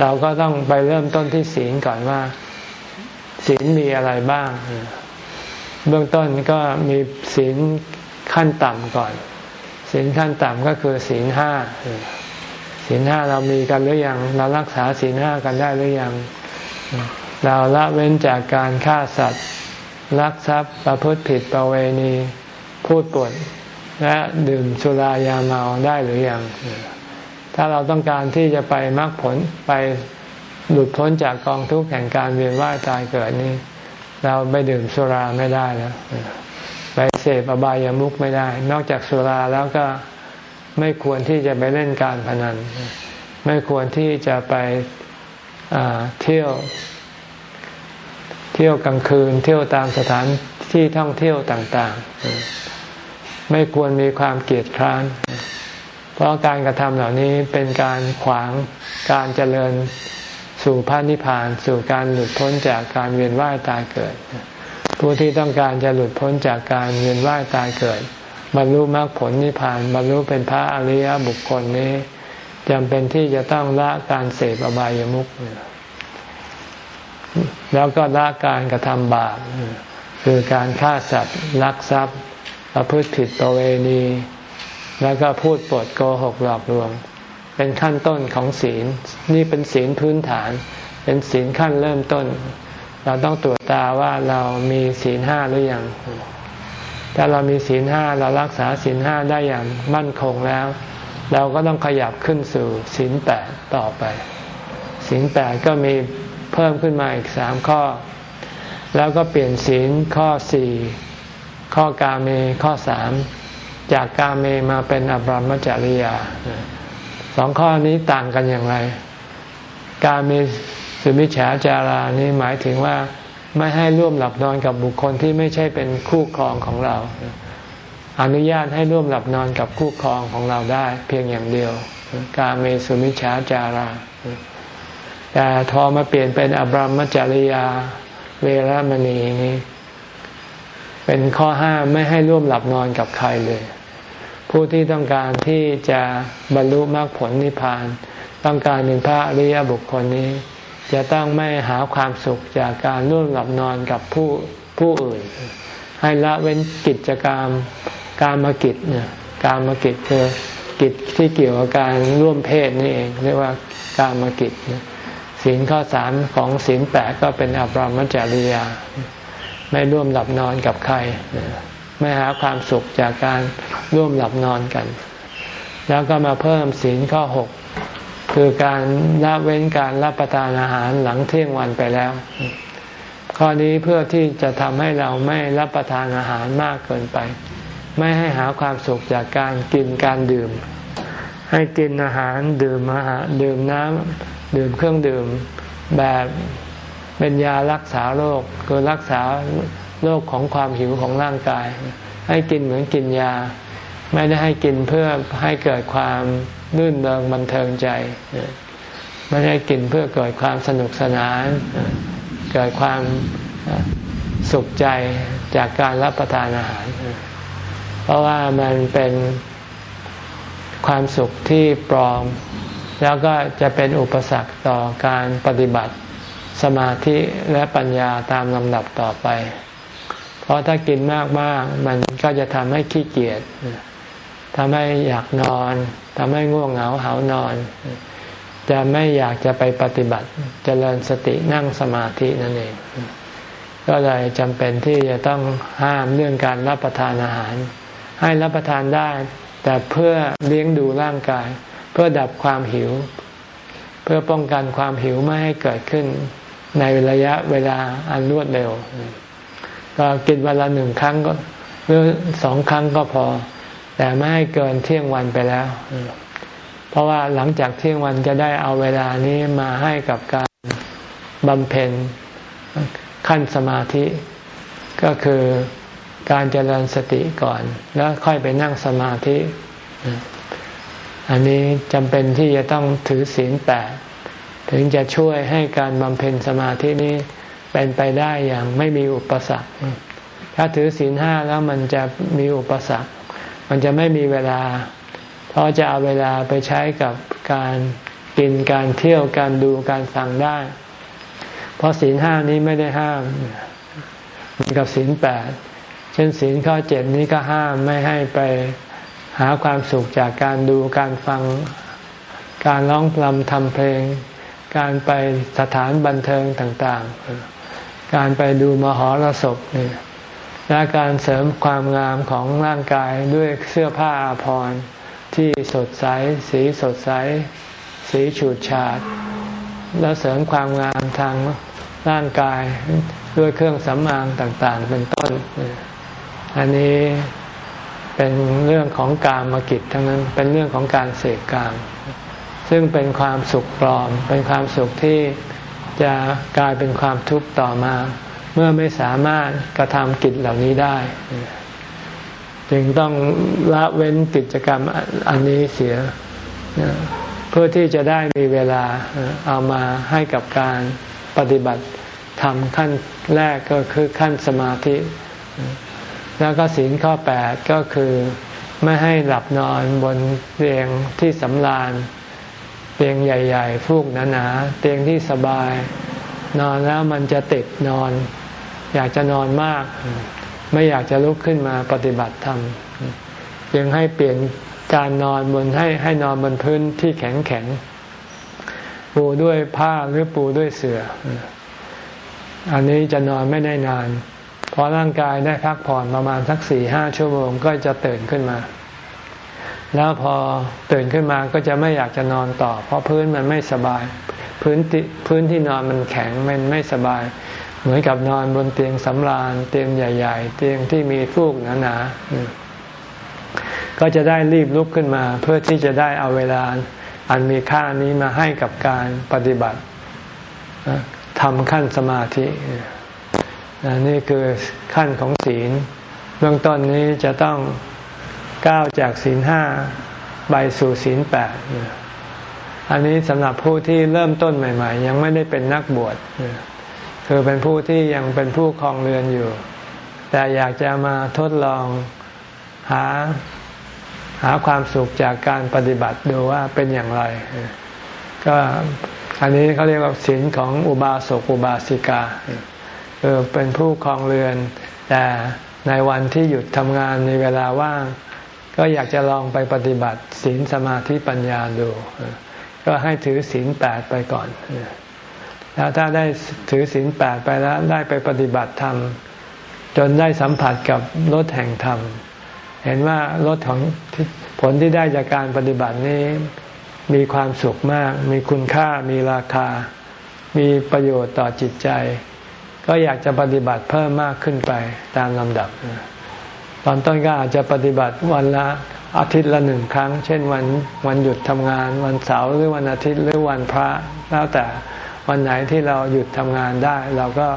เราก็ต้องไปเริ่มต้นที่ศีลก่อนว่า ศีลมีอะไรบ้าง เบื้องต้นก็มีศีลขั้นต่ำก่อน ศีลขั้นต่ำก็คือศีลห้าศีลห้าเรามีกันหรือยัง เรารักษาศีลห้ากันได้หรือยัง เราละเว้นจากการฆ่าสัตว์ลักทรัพย์ประพฤติผิดประเวณี พูดปดและดื่มสุรายาเมาได้หรือยัง ถ้าเราต้องการที่จะไปมรรคผลไปหลุดพ้นจากกองทุกข์แห่งการเวียนว่ายตายเกิดนี้ เราไปดื่มสุราไม่ได้แล้วไปเสพอบายามุขไม่ได้ นอกจากสุราแล้วก็ไม่ควรที่จะไปเล่นการพนัน ไม่ควรที่จะไปเที่ยว เที่ยวกลางคืน เที่ยวตามสถานที่ท่องเที่ยวต่าง ๆ ไม่ควรมีความเกลียดคร้าน เพราะการกระทำเหล่านี้เป็นการขวางการเจริญสู่พระนิพพาน สู่การหลุดพ้นจากการเวียนว่ายตายเกิด ผู้ที่ต้องการจะหลุดพ้นจากการเวียนว่ายตายเกิด บรรลุมรรคผลนิพพาน บรรลุเป็นพระอริยบุคคลนี้จำเป็นที่จะต้องละการเสพอบายามุขแล้วก็ละการกระทำบาปคือการฆ่าสัตว์ลักทรัพย์ประพฤติผิดประเวณี แล้วก็พูดปดโกหกหลอกลวง เป็นขั้นต้นของศีล นี่เป็นศีลพื้นฐาน เป็นศีลขั้นเริ่มต้น เราต้องตรวจตาว่าเรามีศีลห้าหรือยัง ถ้าเรามีศีลห้าเรารักษาศีลห้าได้อย่างมั่นคงแล้ว เราก็ต้องขยับขึ้นสู่ศีลแปดต่อไป ศีลแปดก็มีเพิ่มขึ้นมาอีกสามข้อ แล้วก็เปลี่ยนศีลข้อสี่ข้อกาเมข้อสาม จากกาเมมาเป็นอบรมจริยาสองข้อนี้ต่างกันอย่างไร การมีสุมิจฉาจารานี้หมายถึงว่าไม่ให้ร่วมหลับนอนกับบุคคลที่ไม่ใช่เป็นคู่ครองของเรา อนุญาตให้ร่วมหลับนอนกับคู่ครองของเราได้ เพียงอย่างเดียว การมีสุมิจฉาจารา แต่ทอมาเปลี่ยนเป็นอบรมจริยาเวรมณีนี้ เป็นข้อห้ามไม่ให้ร่วมหลับนอนกับใครเลย ผู้ที่ต้องการที่จะบรรลุมรรคผลนิพพาน ต้องการเป็นพระอริยบุคคลนี้ จะต้องไม่หาความสุขจากการร่วมหลับนอนกับผู้ผู้อื่น ให้ละเว้นกิจกรรมการมากิจเนี่ยการมากิจคือกิจที่เกี่ยวกับการร่วมเพศนี่เองเรียกว่าการมากิจศีลข้อสามของศีลแปดก็เป็นอบรมจริยา ไม่ร่วมหลับนอนกับใคร ไม่หาความสุขจากการร่วมหลับนอนกัน แล้วก็มาเพิ่มศีลข้อหกคือการละเว้นการรับประทานอาหารหลังเที่ยงวันไปแล้ว ข้อนี้เพื่อที่จะทำให้เราไม่รับประทานอาหารมากเกินไป ไม่ให้หาความสุขจากการกินการดื่ม ให้กินอาหารดื่มอาหารดื่มน้ำดื่มเครื่องดื่มแบบเป็นยารักษาโรคคือรักษา โรคของความหิวของร่างกาย ให้กินเหมือนกินยา ไม่ได้ให้กินเพื่อให้เกิดความนื่นเริงบันเทิงใจ ไม่ได้กินเพื่อเกิดความสนุกสนาน เกิดความสุขใจจากการรับประทานอาหาร เพราะว่ามันเป็นความสุขที่ปลอม แล้วก็จะเป็นอุปสรรคต่อการปฏิบัติสมาธิและปัญญาตามลำดับต่อไป เพราะถ้ากินมากๆมันก็จะทำให้ขี้เกียจทำให้อยากนอนทำให้ง่วงเหงาหานอน จะไม่อยากจะไปปฏิบัติจเจริญสตินั่งสมาธินั่นเอง ก็เลยจำเป็นที่จะต้องห้ามเรื่องการรับประทานอาหาร ให้รับประทานได้ แต่เพื่อเลี้ยงดูร่างกาย เพื่อดับความหิว เพื่อป้องกันความหิวไม่ให้เกิดขึ้นในระยะเวลาอันรวดเร็ว ก็กินวันละหนึ่งครั้งก็หรือสองครั้งก็พอ แต่ไม่ให้เกินเที่ยงวันไปแล้ว เพราะว่าหลังจากเที่ยงวันจะได้เอาเวลานี้มาให้กับการบำเพ็ญขั้นสมาธิ ก็คือการเจริญสติก่อน แล้วค่อยไปนั่งสมาธิ อันนี้จำเป็นที่จะต้องถือศีลแปดถึงจะช่วยให้การบำเพ็ญสมาธินี้ เป็นไปได้อย่างไม่มีอุปสรรค ถ้าถือศีลห้าแล้วมันจะมีอุปสรรค มันจะไม่มีเวลา เพราะจะเอาเวลาไปใช้กับการกินการเที่ยวการดูการฟังได้ เพราะศีลห้านี้ไม่ได้ห้ามเหมือนกับศีลแปดเช่นศีลข้อเจ็ดนี้ก็ห้ามไม่ให้ไปหาความสุขจากการดูการฟังการร้องรำทำเพลง การไปสถานบันเทิงต่าง ๆ การไปดูมหรสพและการเสริมความงามของร่างกายด้วยเสื้อผ้าอาภรณ์ที่สดใส สีสดใส สีฉูดฉาด แล้วเสริมความงามทางร่างกายด้วยเครื่องสำอางต่างๆ เป็นต้น อันนี้เป็นเรื่องของการมกิจทั้งนั้นเป็นเรื่องของการเสกกามซึ่งเป็นความสุขปลอม เป็นความสุขที่ จะกลายเป็นความทุกข์ต่อมา เมื่อไม่สามารถกระทำกิจเหล่านี้ได้ จึงต้องละเว้นกิจกรรมอันนี้เสีย เพื่อที่จะได้มีเวลาเอามาให้กับการปฏิบัติทำขั้นแรกก็คือขั้นสมาธิ แล้วก็ศีลข้อแปดก็คือไม่ให้หลับนอนบนเตียงที่สำราญ เตียงใหญ่ ๆ ฟูกหนาๆเตียงที่สบาย นอนแล้วมันจะติดนอน อยากจะนอนมาก ไม่อยากจะลุกขึ้นมาปฏิบัติธรรมยังให้เปลี่ยนการนอนบนให้ให้นอนบนพื้นที่แข็งแข็งปูด้วยผ้าหรือปูด้วยเสือ่อ อันนี้จะนอนไม่ได้นานพอร่างกายได้พักผ่อนประมาณสักสี่ห้าชั่วโมงก็จะตื่นขึ้นมา แล้วพอตื่นขึ้นมาก็จะไม่อยากจะนอนต่อ เพราะพื้นมันไม่สบาย พื้นพื้นที่นอนมันแข็งมันไม่สบาย เหมือนกับนอนบนเตียงสำราญ เตียงใหญ่ ๆ เตียงที่มีฟูกหนาๆก็จะได้รีบลุกขึ้นมา เพื่อที่จะได้เอาเวลาอันมีค่านี้มาให้กับการปฏิบัติทำขั้นสมาธินี่คือขั้นของศีล เบื้องต้นนี้จะต้อง ก้าวจากศีลห้าไปสู่ศีลแปดอันนี้สำหรับผู้ที่เริ่มต้นใหม่ ๆ ยังไม่ได้เป็นนักบวชคือเป็นผู้ที่ยังเป็นผู้คลองเรือนอยู่ แต่อยากจะมาทดลองหาหาความสุขจากการปฏิบัติดูว่าเป็นอย่างไร ก็อันนี้เขาเรียกว่าศีลของอุบาสกอุบาสิกาคือเป็นผู้คลองเรือน แต่ในวันที่หยุดทำงานในเวลาว่าง ก็อยากจะลองไปปฏิบัติศีลสมาธิปัญญาดู ก็ให้ถือศีลแปดไปก่อน แล้วถ้าได้ถือศีลแปดไปแล้วได้ไปปฏิบัติธรรม จนได้สัมผัสกับรถแห่งธรรม เห็นว่ารถของผลที่ได้จากการปฏิบัตินี้มีความสุขมาก มีคุณค่ามีราคา มีประโยชน์ต่อจิตใจ ก็อยากจะปฏิบัติเพิ่มมากขึ้นไปตามลำดับ อนต้นก็อาจจะปฏิบัติวันละอาทิตย์ละหนึ่งครั้ง เช่นวันวันหยุดทำงาน วันเสาร์หรือวันอาทิตย์หรือวันพระ แล้วแต่วันไหนที่เราหยุดทำงานได้ เราก็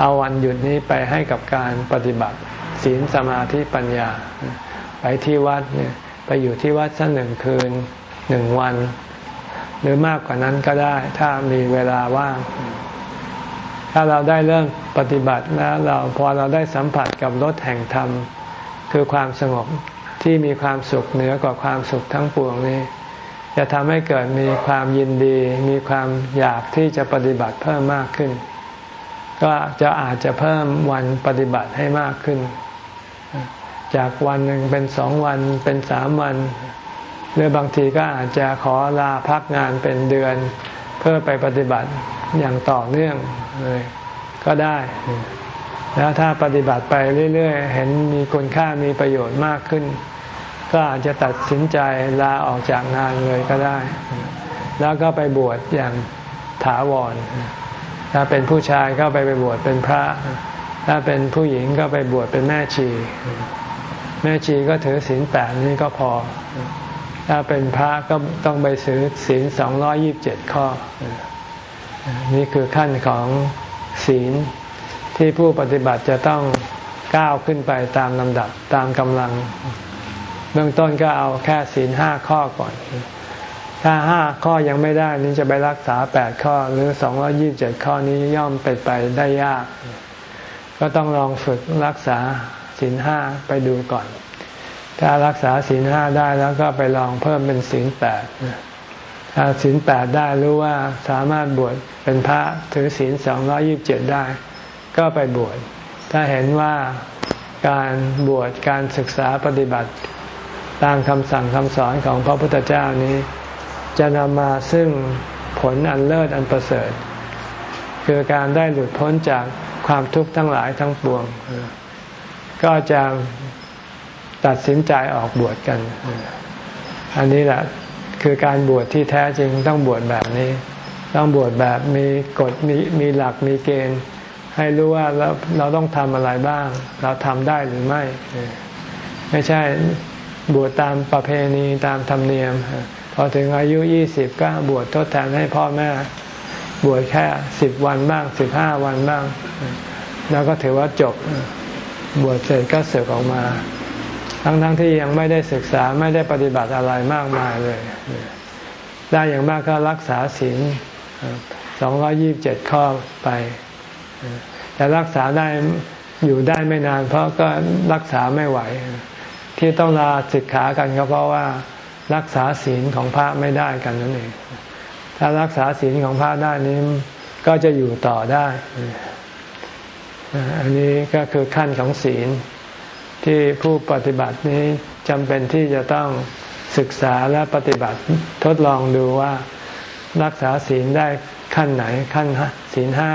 เอาวันหยุดนี้ไปให้กับการปฏิบัติ ศีลสมาธิปัญญา ไปที่วัดเนี่ยไปอยู่ที่วัดสักหนึ่งคืนหนึ่งวัน หรือมากกว่านั้นก็ได้ ถ้ามีเวลาว่าง ถ้าเราได้เริ่มปฏิบัติแล้วเราพอเราได้สัมผัสกับรสแห่งธรรม คือความสงบที่มีความสุขเหนือกว่าความสุขทั้งปวงนี้ จะทำให้เกิดมีความยินดี มีความอยากที่จะปฏิบัติเพิ่มมากขึ้น ก็จะอาจจะเพิ่มวันปฏิบัติให้มากขึ้น จากวันหนึ่งเป็นสองวันเป็นสามวัน หรือบางทีก็อาจจะขอลาพักงานเป็นเดือน เพื่อไปปฏิบัติอย่างต่อเนื่องเลยก็ได้ แล้วถ้าปฏิบัติไปเรื่อยๆ เห็นมีคุณค่ามีประโยชน์มากขึ้น ก็อาจจะตัดสินใจลาออกจากงานเลยก็ได้ แล้วก็ไปบวชอย่างถาวร ถ้าเป็นผู้ชายก็ไปไปบวชเป็นพระ ถ้าเป็นผู้หญิงก็ไปบวชเป็นแม่ชี แม่ชีก็ถือศีลแปดนี้ก็พอ ถ้าเป็นพระก็ต้องไปถือศีลสองร้อยิบเจ็ดข้อ นี่คือขั้นของศีล ที่ผู้ปฏิบัติจะต้องก้าวขึ้นไปตามลำดับตามกำลัง เบื้องต้นก็เอาแค่ศีลห้าข้อก่อน ถ้าห้าข้อยังไม่ได้นี่จะไปรักษาแปดข้อหรือสองยี่บเจ็ดข้อนี้ย่อมเป็นไปได้ยาก ก็ต้องลองฝึกรักษาศีลห้าไปดูก่อน ถ้ารักษาศีลห้าได้แล้วก็ไปลองเพิ่มเป็นศีลแปดถ้าศีลแปดได้รู้ว่าสามารถบวชเป็นพระถือศีลสองร้อยิบเจ็ดได้ ก็ไปบวช ถ้าเห็นว่าการบวชการศึกษาปฏิบัติตามคำสั่งคำสอนของพระพุทธเจ้านี้ จะนำมาซึ่งผลอันเลิศอันประเสริฐ คือการได้หลุดพ้นจากความทุกข์ทั้งหลายทั้งปวง ก็จะตัดสินใจออกบวชกัน อันนี้แหละคือการบวชที่แท้จริงต้องบวชแบบนี้ ต้องบวชแบบมีกฎมีมีหลักมีเกณฑ์ ให้รู้ว่าเราเราต้องทำอะไรบ้าง เราทำได้หรือไม่ ไม่ใช่บวชตามประเพณีตามธรรมเนียม พอถึงอายุยี่สิบก็บวชทดแทนให้พ่อแม่ บวชแค่สิบวันบ้างสิบห้าวันบ้าง แล้วก็ถือว่าจบบวชเสร็จก็เสกออกมา ทั้งๆทที่ยังไม่ได้ศึกษาไม่ได้ปฏิบัติอะไรมากมายเลย ได้อย่างมากก็รักษาศีลสองร้อยี่บเจ็ดข้อไป แต่รักษาได้อยู่ได้ไม่นาน เพราะก็รักษาไม่ไหว ที่ต้องลาศึกขากันก็เพราะว่ารักษาศีลของพระไม่ได้กันนั่นเองถ้ารักษาศีลของพระได้นี้ก็จะอยู่ต่อได้ อันนี้ก็คือขั้นของศีลที่ผู้ปฏิบัตินี้จำเป็นที่จะต้องศึกษาและปฏิบัติทดลองดูว่ารักษาศีลได้ขั้นไหนขั้นศีลห้า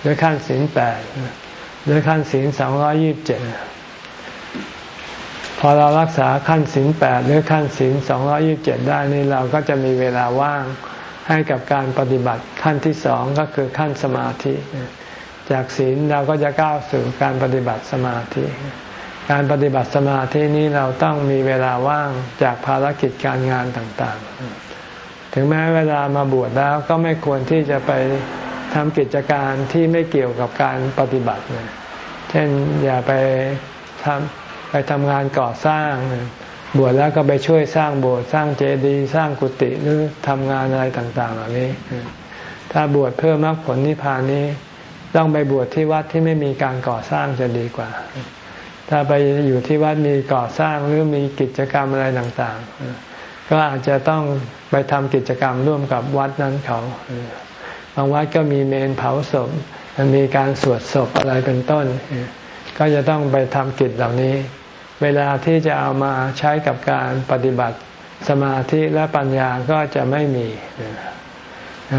หรือขั้นศีลแปดหรือขั้นศีลสองร้อยี่บเจ็ดพอเรารักษาขั้นศีลแปดหรือขั้นศีลสองร้อยี่บเจ็ดได้นี่เราก็จะมีเวลาว่างให้กับการปฏิบัติขั้นที่สองก็คือขั้นสมาธิ จากศีลเราก็จะก้าวสู่การปฏิบัติสมาธิ การปฏิบัติสมาธินี้เราต้องมีเวลาว่างจากภารกิจการงานต่างๆ ถึงแม้เวลามาบวชแล้วก็ไม่ควรที่จะไป ทำกิจการที่ไม่เกี่ยวกับการปฏิบัติเเช่นอย่าไปทำไปทำงานก่อสร้าง บวชแล้วก็ไปช่วยสร้างโบสถ์สร้างเจดีย์สร้างกุฏิหรือทำงานอะไรต่างๆเหล่านี้ ถ้าบวชเพื่อมรรคผลนิพพานนี้ ต้องไปบวชที่วัดที่ไม่มีการก่อสร้างจะดีกว่า ถ้าไปอยู่ที่วัดมีก่อสร้างหรือมีกิจกรรมอะไรต่างๆก็อาจจะต้องไปทำกิจกรรมร่วมกับวัดนั้นเขา บางวัดก็มีเมนเผาศพมีการสวดศพอะไรเป็นต้น ก็จะต้องไปทำกิจเหล่านี้ เวลาที่จะเอามาใช้กับการปฏิบัติสมาธิและปัญญาก็จะไม่มี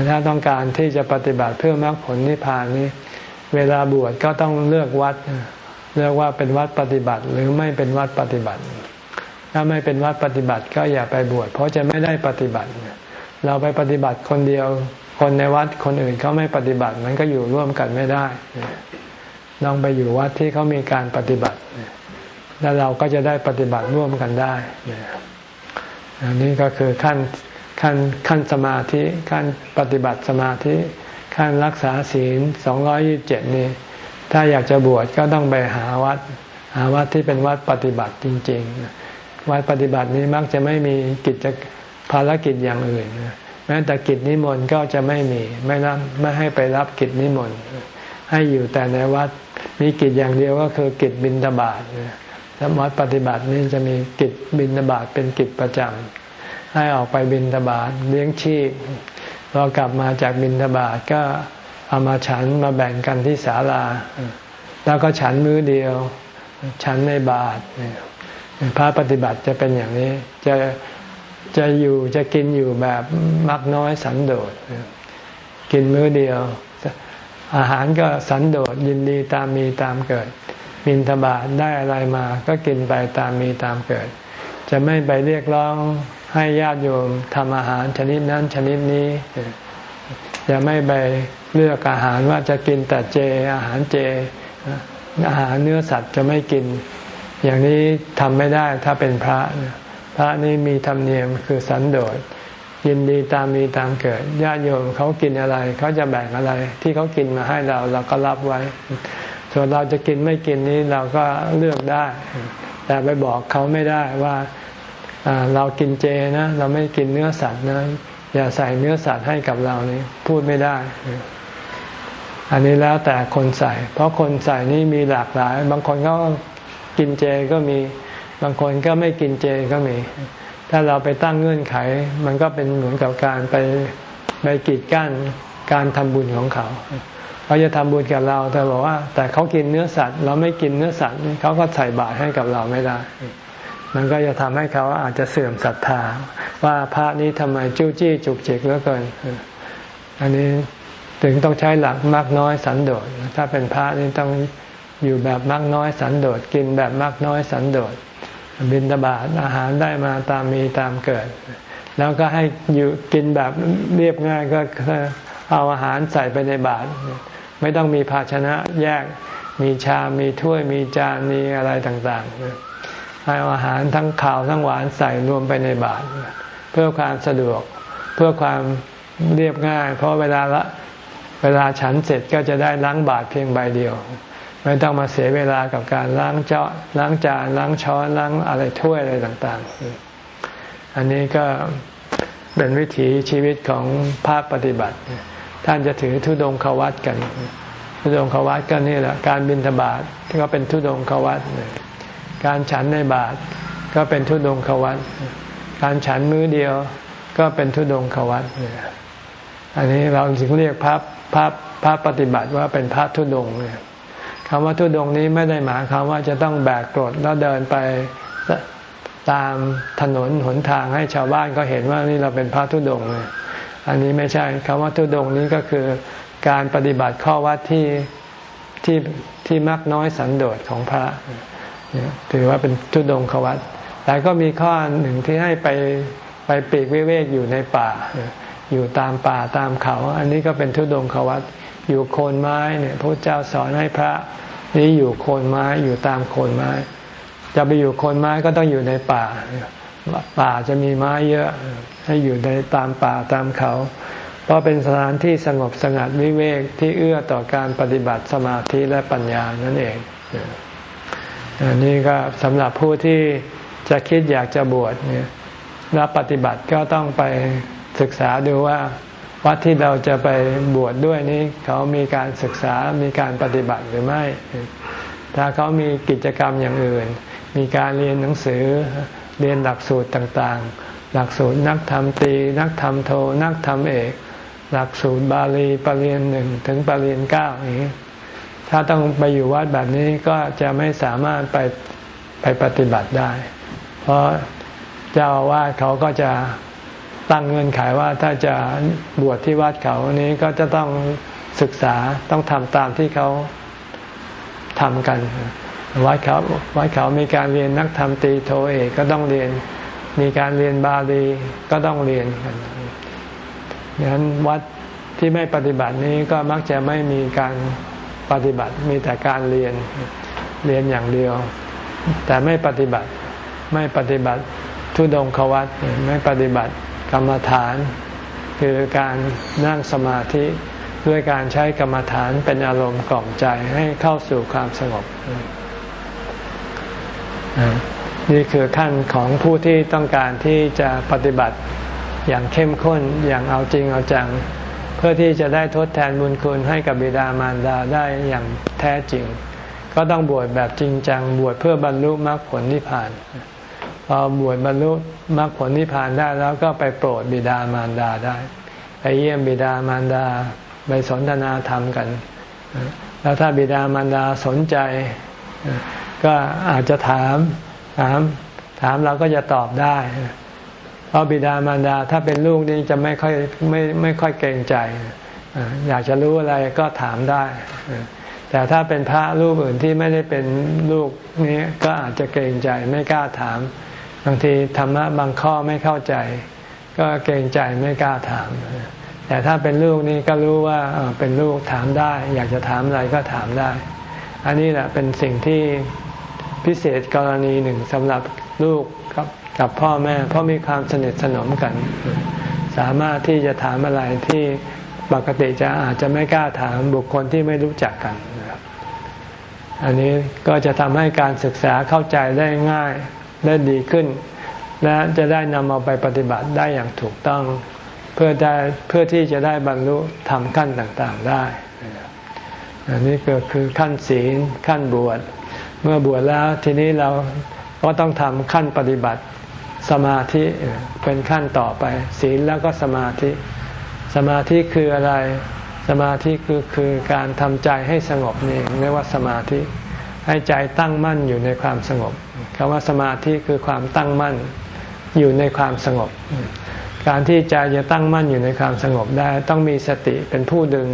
ถ้าต้องการที่จะปฏิบัติเพื่อมรรคผลนิพพานนี้ เวลาบวชก็ต้องเลือกวัด เลือกว่าเป็นวัดปฏิบัติหรือไม่เป็นวัดปฏิบัติ ถ้าไม่เป็นวัดปฏิบัติก็อย่าไปบวชเพราะจะไม่ได้ปฏิบัติ เราไปปฏิบัติคนเดียว คนในวัดคนอื่นเขาไม่ปฏิบัติ มันก็อยู่ร่วมกันไม่ได้ลองไปอยู่วัดที่เขามีการปฏิบัติ แล้วเราก็จะได้ปฏิบัติร่วมกันได้อันนี้ก็คือขั้นขั้นขั้นสมาธิขั้นปฏิบัติสมาธิขั้นรักษาศีลสองร้อยี่บเจ็ดนี้ ถ้าอยากจะบวชก็ต้องไปหาวัด หาวัดที่เป็นวัดปฏิบัติจริง ๆ วัดปฏิบัตินี้มักจะไม่มีกิจภารกิจอย่างอื่น ม้แต่กิจนิมนต์ก็จะไม่มีไม่รับไม่ให้ไปรับกิจนิมนต์ให้อยู่แต่ในวัดมีกิจอย่างเดียวก็คือกิจบินทบาทถ้าวัดปฏิบัตินี้จะมีกิจบินทบาทเป็นกิจประจำให้ออกไปบินทบาทเลี้ยงชีพพอกลับมาจากบินทบาทก็เอามาฉันมาแบ่งกันที่ศาลา แล้วก็ฉันมื้อเดียว ฉันในบาทพระปฏิบัติจะเป็นอย่างนี้จะ จะอยู่จะกินอยู่แบบมักน้อยสันโดษกินมื้อเดียว อาหารก็สันโดษยินดีตามมีตามเกิด บินทบาทได้อะไรมาก็กินไปตามมีตามเกิด จะไม่ไปเรียกร้องให้ญาติโยมทำอาหารชนิดนั้นชนิดนี้จะไม่ไปเลือกอาหารว่าจะกินแต่เจอาหารเจ อาหารเนื้อสัตว์จะไม่กิน อย่างนี้ทำไม่ได้ถ้าเป็นพระ พระนี่มีธรรมเนียมคือสันโดษยินดีตามมีตามเกิดญาติโยมเขากินอะไรเขาจะแบ่งอะไร ที่เขากินมาให้เราเราก็รับไว้ ส่วนเราจะกินไม่กินนี้เราก็เลือกได้ แต่ไปบอกเขาไม่ได้ว่าเรากินเจนะเราไม่กินเนื้อสัตว์นะอย่าใส่เนื้อสัตว์ให้กับเรานี่พูดไม่ได้ อันนี้แล้วแต่คนใส่ เพราะคนใส่นี่มีหลากหลาย บางคนก็กินเจก็มี บางคนก็ไม่กินเจก็มี ถ้าเราไปตั้งเงื่อนไข มันก็เป็นเหมือนกับการไปไปกีดกั้นการทำบุญของเขาเขาจะทำบุญกับเราแต่บอกว่า แต่เขากินเนื้อสัตว์ เราไม่กินเนื้อสัตว์เขาก็ใส่บาตรให้กับเราไม่ได้ มันก็จะทำให้เขาอาจจะเสื่อมศรัทธา ว่าพระนี้ทำไมจู้จี้จุกจิกเหลือเกิน อันนี้ถึงต้องใช้หลักมากน้อยสันโดษถ้าเป็นพระนี่ต้องอยู่แบบมากน้อยสันโดษกินแบบมากน้อยสันโดษ บินตบาทอาหารได้มาตามมีตามเกิด แล้วก็ให้อยู่กินแบบเรียบง่ายก็เอาอาหารใส่ไปในบาตรไม่ต้องมีภาชนะแยกมีชามีถ้วยมีจานมีอะไรต่างๆให้อาหารทั้งข่าวทั้งหวานใส่รวมไปในบาตรเพื่อความสะดวกเพื่อความเรียบง่าย เพราะเวลาละเวลาฉันเสร็จก็จะได้ล้างบาตรเพียงใบเดียว ไม่ต้องมาเสียเวลากับการล้างเจาะล้างจานล้างช้อนล้างอะไรถ้วยอะไรต่างๆ อันนี้ก็เป็นวิถีชีวิตของภาคปฏิบัติ ท่านจะถือทุดงควัตกัน ทุดงควัตก็นี่แหละการบินธบาตก็เป็นทุดงควัตการฉันในบาตก็เป็นทุดงควัตการฉันมื้อเดียวก็เป็นทุดงควัตอันนี้เราถึงเรียกพระพระพระปฏิบัติว่าเป็นพระทุดงเนี่ย คำว่าทุดงนี้ไม่ได้หมายความว่าจะต้องแบกกรดแล้วเดินไปตามถนนหนทางให้ชาวบ้านก็เห็นว่านี่เราเป็นพระทุดงเลยอันนี้ไม่ใช่คำว่าทุดงนี้ก็คือการปฏิบัติข้อวัดที่ที่ที่มักน้อยสันโดษของพระ ถือว่าเป็นทุดงควัตแต่ก็มีข้อหนึ่งที่ให้ไปไปปีกวิเวกอยู่ในป่า อยู่ตามป่าตามเขา อันนี้ก็เป็นทุดงควัต อยู่โคนไม้เนี่ยพระเจ้าสอนให้พระนี้อยู่โคนไม้อยู่ตามโคนไม้ จะไปอยู่โคนไม้ก็ต้องอยู่ในป่า ป่าจะมีไม้เยอะให้อยู่ในตามป่าตามเขา เพราะเป็นสถานที่สงบสงัดวิเวกที่เอื้อต่อการปฏิบัติสมาธิและปัญญานั่นเองอันนี้ก็สำหรับผู้ที่จะคิดอยากจะบวชเนี่ยรับปฏิบัติก็ต้องไปศึกษาดูว่า วัดที่เราจะไปบวชดด้วยนี้เขามีการศึกษา มีการปฏิบัติหรือไม่ ถ้าเขามีกิจกรรมอย่างอื่น มีการเรียนหนังสือ เรียนหลักสูตรต่างๆ หลักสูตรนักธรรมตี นักธรรมโท นักธรรมเอก หลักสูตรบาลีปรริญญาหนึ่งถึงปรริญญาเก้าอย่างนี้ถ้าต้องไปอยู่วัดแบบนี้ก็จะไม่สามารถไปไปปฏิบัติได้ เพราะเจ้าอาวาสเขาก็จะ ตั้งเงื่อนไขว่าถ้าจะบวชที่วัดเขานี้ก็จะต้องศึกษาต้องทำตามที่เขาทำกัน วัดเขาวัดเขามีการเรียนนักธรรมตีโทเอกก็ต้องเรียน มีการเรียนบาลีก็ต้องเรียนกันดังนั้นวัดที่ไม่ปฏิบัตินี้ก็มักจะไม่มีการปฏิบัติมีแต่การเรียนเรียนอย่างเดียว แต่ไม่ปฏิบัติไม่ปฏิบัติทุดงควัตไม่ปฏิบัติ กรรมฐาน คือการนั่งสมาธิด้วยการใช้กรรมฐานเป็นอารมณ์กล่อมใจให้เข้าสู่ความสงบ นี่คือขั้นของผู้ที่ต้องการที่จะปฏิบัติอย่างเข้มข้นอย่างเอาจริงเอาจัง เพื่อที่จะได้ทดแทนบุญคุณให้กับบิดามารดาได้อย่างแท้จริง ก็ต้องบวชแบบจริงจัง บวชเพื่อบรรลุมรรคผลนิพพาน อ บวชบรรลุมรรคผลนิพพานได้แล้วก็ไปโปรดบิดามารดาได้ ไปเยี่ยมบิดามารดาไปสนทนาธรรมกัน แล้วถ้าบิดามารดาสนใจ ก็อาจจะถามถาม ถามเราก็จะตอบได้เพราะบิดามารดาถ้าเป็นลูกนี่จะไม่ค่อยไม่ไม่ค่อยเกรงใจ อยากจะรู้อะไรก็ถามได้ แต่ถ้าเป็นพระรูปอื่นที่ไม่ได้เป็นลูกนี้ก็อาจจะเกรงใจไม่กล้าถาม บางทีธรรมะบางข้อไม่เข้าใจ ก็เกรงใจไม่กล้าถาม แต่ถ้าเป็นลูกนี่ก็รู้ว่าเป็นลูกถามได้ อยากจะถามอะไรก็ถามได้ อันนี้แหละเป็นสิ่งที่พิเศษกรณีหนึ่งสำหรับลูกกับกับพ่อแม่ เพราะมีความสนิทสนมกัน สามารถที่จะถามอะไรที่ปกติจะอาจจะไม่กล้าถามบุคคลที่ไม่รู้จักกัน อันนี้ก็จะทำให้การศึกษาเข้าใจได้ง่าย ได้ดีขึ้น และจะได้นำเอาไปปฏิบัติได้อย่างถูกต้อง เพื่อได้เพื่อที่จะได้บรรลุทำขั้นต่างๆได้ อันนี้ก็คือขั้นศีลขั้นบวช เมื่อบวชแล้วทีนี้เราก็ต้องทำขั้นปฏิบัติสมาธิเป็นขั้นต่อไป ศีลแล้วก็สมาธิ สมาธิคืออะไร สมาธิคือคือการทำใจให้สงบนี่เรียกว่าสมาธิ ให้ใจตั้งมั่นอยู่ในความสงบ คำว่าสมาธิคือความตั้งมั่นอยู่ในความสงบ การที่ใจจะตั้งมั่นอยู่ในความสงบได้ ต้องมีสติเป็นผู้ดึง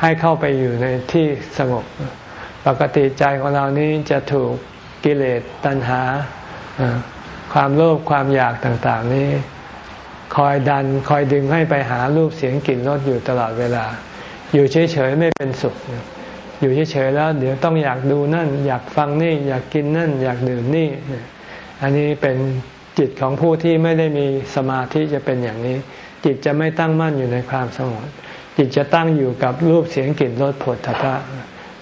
ให้เข้าไปอยู่ในที่สงบ ปกติใจของเรานี้จะถูกกิเลสตัณหา ความโลภความอยากต่างๆ นี้ คอยดันคอยดึงให้ไปหารูปเสียงกลิ่นรสอยู่ตลอดเวลา อยู่เฉยๆไม่เป็นสุข อยู่เฉยๆแล้ว เดี๋ยวต้องอยากดูนั่น อยากฟังนี่ อยากกินนั่น อยากดื่มนี่ อันนี้เป็นจิตของผู้ที่ไม่ได้มีสมาธิจะเป็นอย่างนี้ จิตจะไม่ตั้งมั่นอยู่ในความสงบจิตจะตั้งอยู่กับรูปเสียงกลิ่นรสผลทพะ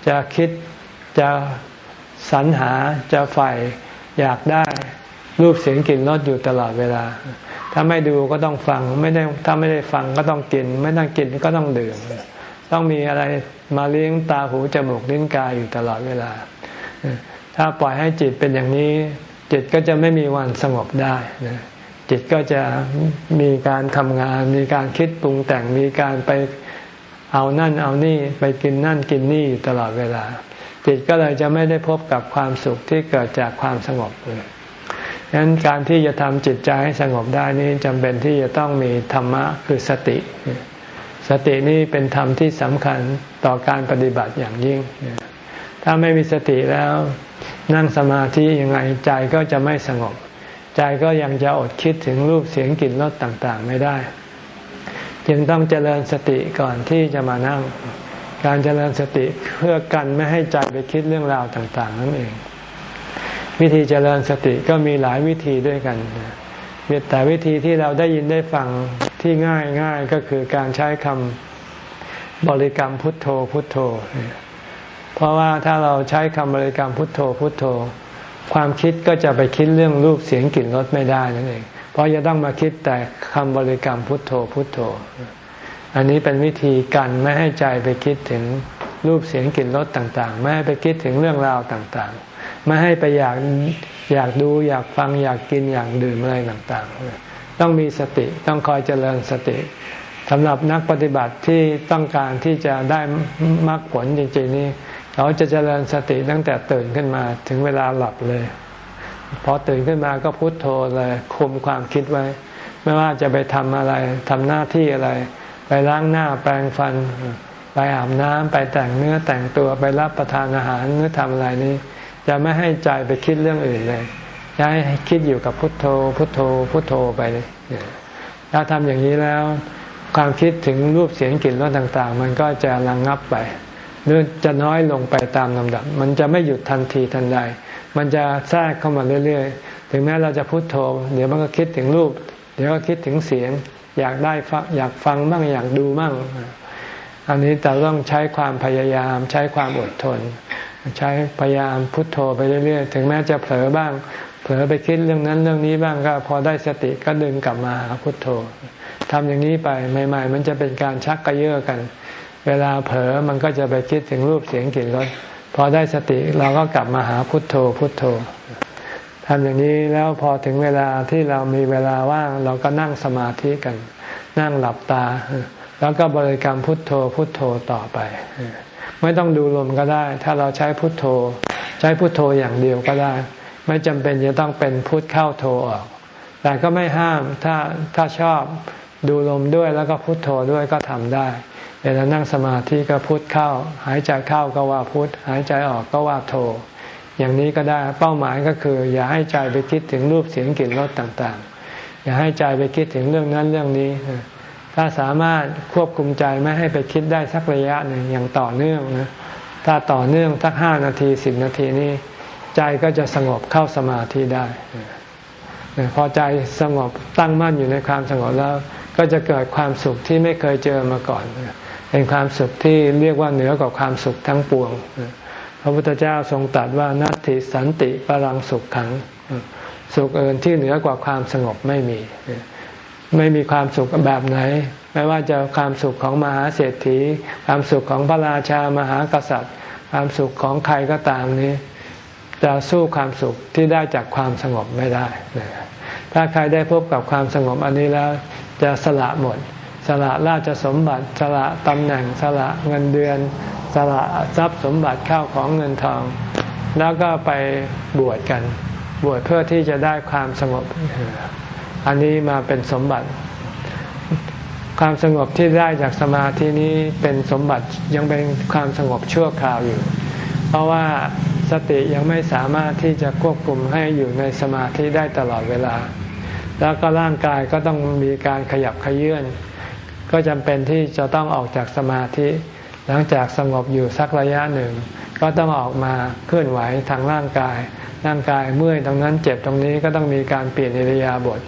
จะคิดจะสรรหาจะใฝ่อยากได้รูปเสียงกลิ่นรสอยู่ตลอดเวลา ถ้าไม่ดูก็ต้องฟัง ไม่ได้ถ้าไม่ได้ฟังก็ต้องกิน ไม่ต้องกินก็ต้องดื่ม ต้องมีอะไรมาเลี้ยงตาหูจมูกลิ้นกายอยู่ตลอดเวลา ถ้าปล่อยให้จิตเป็นอย่างนี้ จิตก็จะไม่มีวันสงบได้จิตก็จะมีการทำงาน มีการคิดปรุงแต่งมีการไปเอานั่นเอานี่ไปกินนั่นกินนี่อยู่ตลอดเวลา จิตก็เลยจะไม่ได้พบกับความสุขที่เกิดจากความสงบเลยฉะนั้นการที่จะทำจิตใจให้สงบได้นี้จำเป็นที่จะต้องมีธรรมะคือสติ สตินี้เป็นธรรมที่สำคัญต่อการปฏิบัติอย่างยิ่ง ถ้าไม่มีสติแล้ว นั่งสมาธิยังไงใจก็จะไม่สงบ ใจก็ยังจะอดคิดถึงรูปเสียงกลิ่นรสต่างๆ ไม่ได้ จึงต้องเจริญสติก่อนที่จะมานั่ง การเจริญสติเพื่อกันไม่ให้ใจไปคิดเรื่องราวต่างๆนั่นเอง วิธีเจริญสติก็มีหลายวิธีด้วยกันแต่วิธีที่เราได้ยินได้ฟัง ที่ง่ายง่ายก็คือการใช้คำบริกรรมพุทโธพุทโธ เพราะว่าถ้าเราใช้คำบริกรรมพุทโธพุทโธ ความคิดก็จะไปคิดเรื่องรูปเสียงกลิ่นรสไม่ได้นั่นเอง เพราะจะต้องมาคิดแต่คำบริกรรมพุทโธพุทโธ อันนี้เป็นวิธีกันไม่ให้ใจไปคิดถึงรูปเสียงกลิ่นรสต่างๆ ไม่ให้ไปคิดถึงเรื่องราวต่างๆ ไม่ให้ไปอยากอยากดูอยากฟังอยากกินอยากดื่มอะไรต่างๆ ต้องมีสติต้องคอยเจริญสติสำหรับนักปฏิบัติที่ต้องการที่จะได้มรรคผลจริงๆนี่เขาจะเจริญสติตั้งแต่ตื่นขึ้นมาถึงเวลาหลับเลย พอตื่นขึ้นมาก็พุโทโธเลยคุมความคิดไว้ ไม่ว่าจะไปทำอะไรทำหน้าที่อะไร ไปล้างหน้าแปรงฟัน ไปอาบน้ำไปแต่งเนื้อแต่งตัวไปรับประทานอาหารหรือทำอะไรนี้ จะไม่ให้ใจไปคิดเรื่องอื่นเลย จะให้คิดอยู่กับพุทโธ พุทโธ พุทโธไปเลยถ้าทำอย่างนี้แล้ว ความคิดถึงรูปเสียงกลิ่นรสต่าง ๆ มันก็จะระงงับไปหรือจะน้อยลงไปตามลำดับ มันจะไม่หยุดทันทีทันใด มันจะแทรกเข้ามาเรื่อย ๆ ถึงแม้เราจะพุโทโธ เดี๋ยวมันก็คิดถึงรูป เดี๋ยวก็คิดถึงเสียง อยากได้ฟังอยากฟังบ้างอยากดูบ้างอันนี้แต่ต้องใช้ความพยายาม ใช้ความอดทน ใช้พยายามพุทโธไปเรื่อย ๆ ถึงแม้จะเผลอบ้าง เผลอไปคิดเรื่องนั้นเรื่องนี้บ้างก็พอได้สติก็ดึงกลับมาหาพุทโธทำอย่างนี้ไปใหม่ ๆ มันจะเป็นการชักกระเยาะกัน เวลาเผลอมันก็จะไปคิดถึงรูปเสียงกลิ่นรสพอได้สติเราก็กลับมาหาพุทโธพุทโธทำอย่างนี้แล้วพอถึงเวลาที่เรามีเวลาว่างเราก็นั่งสมาธิกัน นั่งหลับตา แล้วก็บริกรรมพุทโธพุทโธต่อไป ไม่ต้องดูลมก็ได้ ถ้าเราใช้พุทโธ ใช้พุทโธอย่างเดียวก็ได้ ไม่จำเป็นจะต้องเป็นพุทเข้าโธออก แต่ก็ไม่ห้ามถ้าถ้าชอบดูลมด้วยแล้วก็พุทโธด้วยก็ทำได้เวลานั่งสมาธิก็พุทเข้า หายใจเข้าก็ว่าพุทหายใจออกก็ว่าโธอย่างนี้ก็ได้เป้าหมายก็คือ อย่าให้ใจไปคิดถึงรูปเสียงกลิ่นรสต่างๆ อย่าให้ใจไปคิดถึงเรื่องนั้นเรื่องนี้ ถ้าสามารถควบคุมใจไม่ให้ไปคิดได้สักระยะหนึ่งอย่างต่อเนื่องนะถ้าต่อเนื่องสักห้านาทีสิบนาทีนี้ ใจก็จะสงบเข้าสมาธิได้พอใจสงบตั้งมั่นอยู่ในความสงบแล้วก็จะเกิดความสุขที่ไม่เคยเจอมาก่อน เป็นความสุขที่เรียกว่าเหนือกว่าความสุขทั้งปวง พระพุทธเจ้าทรงตรัสว่านัตติสันติปรังสุขขัง สุขเอินที่เหนือกว่าความสงบไม่มี ไม่มีความสุขแบบไหน ไม่ว่าจะความสุขของมหาเศรษฐี ความสุขของพระราชามหากษัตริย์ ความสุขของใครก็ตามนี้ จะสู้ความสุขที่ได้จากความสงบไม่ได้ ถ้าใครได้พบกับความสงบอันนี้แล้วจะสละหมด สละราชสมบัติ สละตำแหน่ง สละเงินเดือน สละทรัพย์สมบัติข้าวของเงินทอง แล้วก็ไปบวชกัน บวชเพื่อที่จะได้ความสงบ อันนี้มาเป็นสมบัติ ความสงบที่ได้จากสมาธินี้เป็นสมบัติยังเป็นความสงบชั่วคราวอยู่ เพราะว่าสติยังไม่สามารถที่จะควบคุมให้อยู่ในสมาธิได้ตลอดเวลา แล้วก็ร่างกายก็ต้องมีการขยับขยื่นก็จำเป็นที่จะต้องออกจากสมาธิ หลังจากสงบอยู่สักระยะหนึ่ง ก็ต้องออกมาเคลื่อนไหวทางร่างกาย ร่างกายเมื่อยตรงนั้นเจ็บตรงนี้ก็ต้องมีการเปลี่ยนอิริยาบถ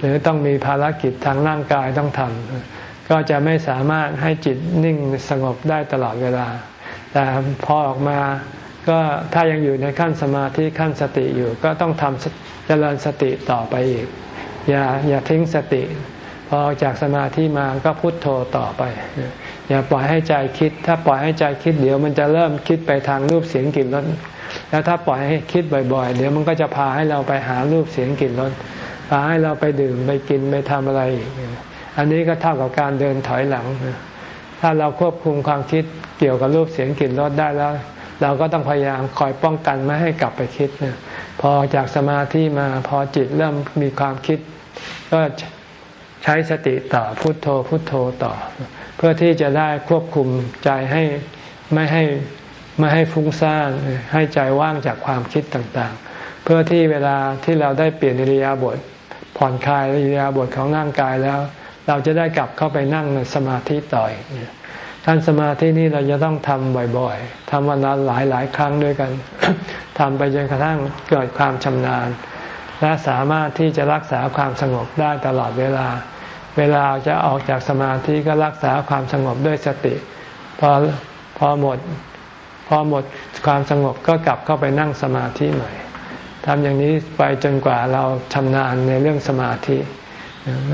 หรือต้องมีภารกิจทางร่างกายต้องทำก็จะไม่สามารถให้จิตนิ่งสงบได้ตลอดเวลา แต่พอออกมาก็ถ้ายังอยู่ในขั้นสมาธิขั้นสติอยู่ก็ต้องทำเจริญสติต่อไปอีก อย่าอย่าทิ้งสติ พอออกจากสมาธิมาก็พุทโธต่อไป อย่าปล่อยให้ใจคิด ถ้าปล่อยให้ใจคิดเดี๋ยวมันจะเริ่มคิดไปทางรูปเสียงกลิ่นรสแล้วถ้าปล่อยให้คิดบ่อย ๆ เดี๋ยวมันก็จะพาให้เราไปหารูปเสียงกลิ่นรสพาให้เราไปดื่มไปกินไปทำอะไรอีกอันนี้ก็เท่ากับการเดินถอยหลัง ถ้าเราควบคุมความคิดเกี่ยวกับรูปเสียงกลิ่นรสได้แล้ว เราก็ต้องพยายามคอยป้องกันไม่ให้กลับไปคิดเนี่ยพอจากสมาธิมาพอจิตเริ่มมีความคิด ก็ใช้สติต่อพุโทโธพุโทโธต่อ เพื่อที่จะได้ควบคุมใจให้ไม่ให้ไม่ให้ฟุ้งซ่านให้ใจว่างจากความคิดต่างๆ เพื่อที่เวลาที่เราได้เปลี่ยนอิริยาบถผ่อนคลายอิริยาบถของร่างกายแล้ว เราจะได้กลับเข้าไปนั่งสมาธิต่อยการสมาธินี้เราจะต้องทำบ่อยๆทำวันละหลายหลายครั้งด้วยกันทำไปจนกระทั่งเกิดความชำนาญ และสามารถที่จะรักษาความสงบได้ตลอดเวลา เวลาจะออกจากสมาธิก็รักษาความสงบด้วยสติพอพอหมดพอหมดความสงบก็กลับเข้าไปนั่งสมาธิใหม่ทำอย่างนี้ไปจนกว่าเราชำนาญในเรื่องสมาธิ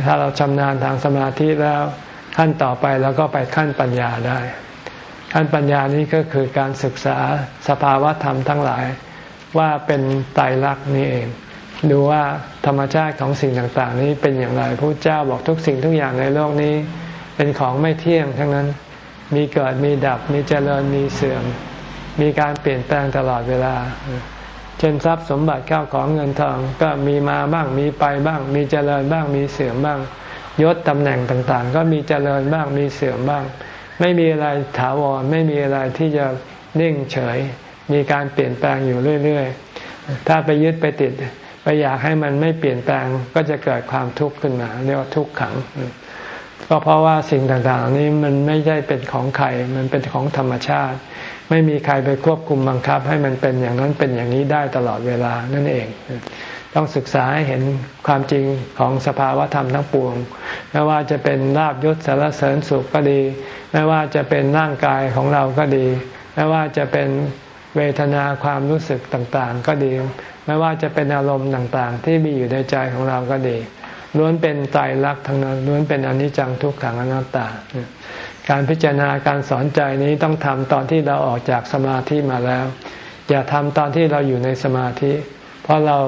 ถ้าเราชำนาญทางสมาธิแล้วขั้นต่อไปเราก็ไปขั้นปัญญาได้ ขั้นปัญญานี้ก็คือการศึกษาสภาวะธรรมทั้งหลาย ว่าเป็นไตรลักษณ์นี่เอง ดูว่าธรรมชาติของสิ่งต่างๆ นี้เป็นอย่างไรพระเจ้าบอกทุกสิ่งทุกอย่างในโลกนี้ เป็นของไม่เที่ยงทั้งนั้นมีเกิดมีดับมีเจริญมีเสื่อม มีการเปลี่ยนแปลงตลอดเวลา เช่นทรัพย์สมบัติข้าวของเงินทองก็มีมาบ้างมีไปบ้าง มีเจริญบ้างมีเสื่อมบ้างยศตำแหน่งต่างๆ ก็มีเจริญบ้างมีเสื่อมบ้าง ไม่มีอะไรถาวรไม่มีอะไรที่จะนิ่งเฉย มีการเปลี่ยนแปลงอยู่เรื่อยๆ ถ้าไปยึดไปติด ไปอยากให้มันไม่เปลี่ยนแปลงก็จะเกิดความทุกข์ขึ้นมาเรียกว่าทุกข์ขัง ก็เพราะว่าสิ่งต่างๆนี้มันไม่ใช่เป็นของใครมันเป็นของธรรมชาติ ไม่มีใครไปควบคุมบังคับ ให้มันเป็นอย่างนั้นเป็นอย่างนี้ได้ตลอดเวลานั่นเอง ต้องศึกษาให้เห็นความจริงของสภาวะธรรมทั้งปวง ไม่ว่าจะเป็นลาบยศสารเสริญสุขก็ดี ไม่ว่าจะเป็นร่างกายของเราก็ดี ไม่ว่าจะเป็นเวทนาความรู้สึกต่างๆ ก็ดี ไม่ว่าจะเป็นอารมณ์ต่างๆ ที่มีอยู่ในใจของเราก็ดีล้วนเป็นใจรักทั้งนั้นล้วนเป็นอนิจจังทุกขังอนัตตา การพิจารณาการสอนใจนี้ต้องทำตอนที่เราออกจากสมาธิมาแล้ว อย่าทำตอนที่เราอยู่ในสมาธิ เพราะเรา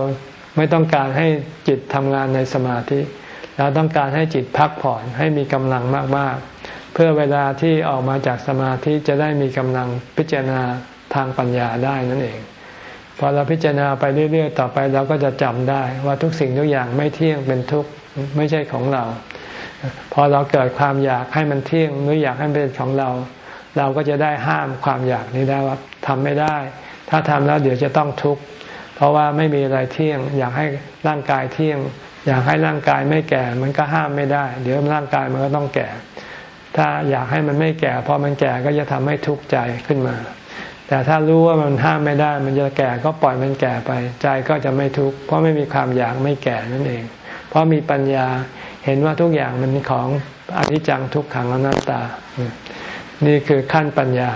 ไม่ต้องการให้จิตทำงานในสมาธิ เราต้องการให้จิตพักผ่อนให้มีกำลังมากๆ เพื่อเวลาที่ออกมาจากสมาธิจะได้มีกำลังพิจารณาทางปัญญาได้นั่นเองพอเราพิจารณาไปเรื่อยๆ ต่อไปเราก็จะจำได้ว่าทุกสิ่งทุกอย่างไม่เที่ยงเป็นทุกข์ไม่ใช่ของเรา พอเราเกิดความอยากให้มันเที่ยงหรืออยากให้เป็นของเรา เราก็จะได้ห้ามความอยากนี้ได้ว่าทำไม่ได้ ถ้าทำแล้วเดี๋ยวจะต้องทุกข์เพราะว่าไม่มีอะไรเที่ยง อยากให้ร่างกายเที่ยง อยากให้ร่างกายไม่แก่ มันก็ห้ามไม่ได้ เดี๋ยวร่างกายมันก็ต้องแก่ ถ้าอยากให้มันไม่แก่พอมันแก่ก็จะทำให้ทุกข์ใจขึ้นมา แต่ถ้ารู้ว่ามันห้ามไม่ได้ มันจะแก่ก็ปล่อยมันแก่ไป ใจก็จะไม่ทุกข์เพราะไม่มีความอยากไม่แก่นั่นเอง เพราะมีปัญญา เห็นว่าทุกอย่างมันของอนิจจังทุกขังอนัตตา นี่คือขั้นปัญญา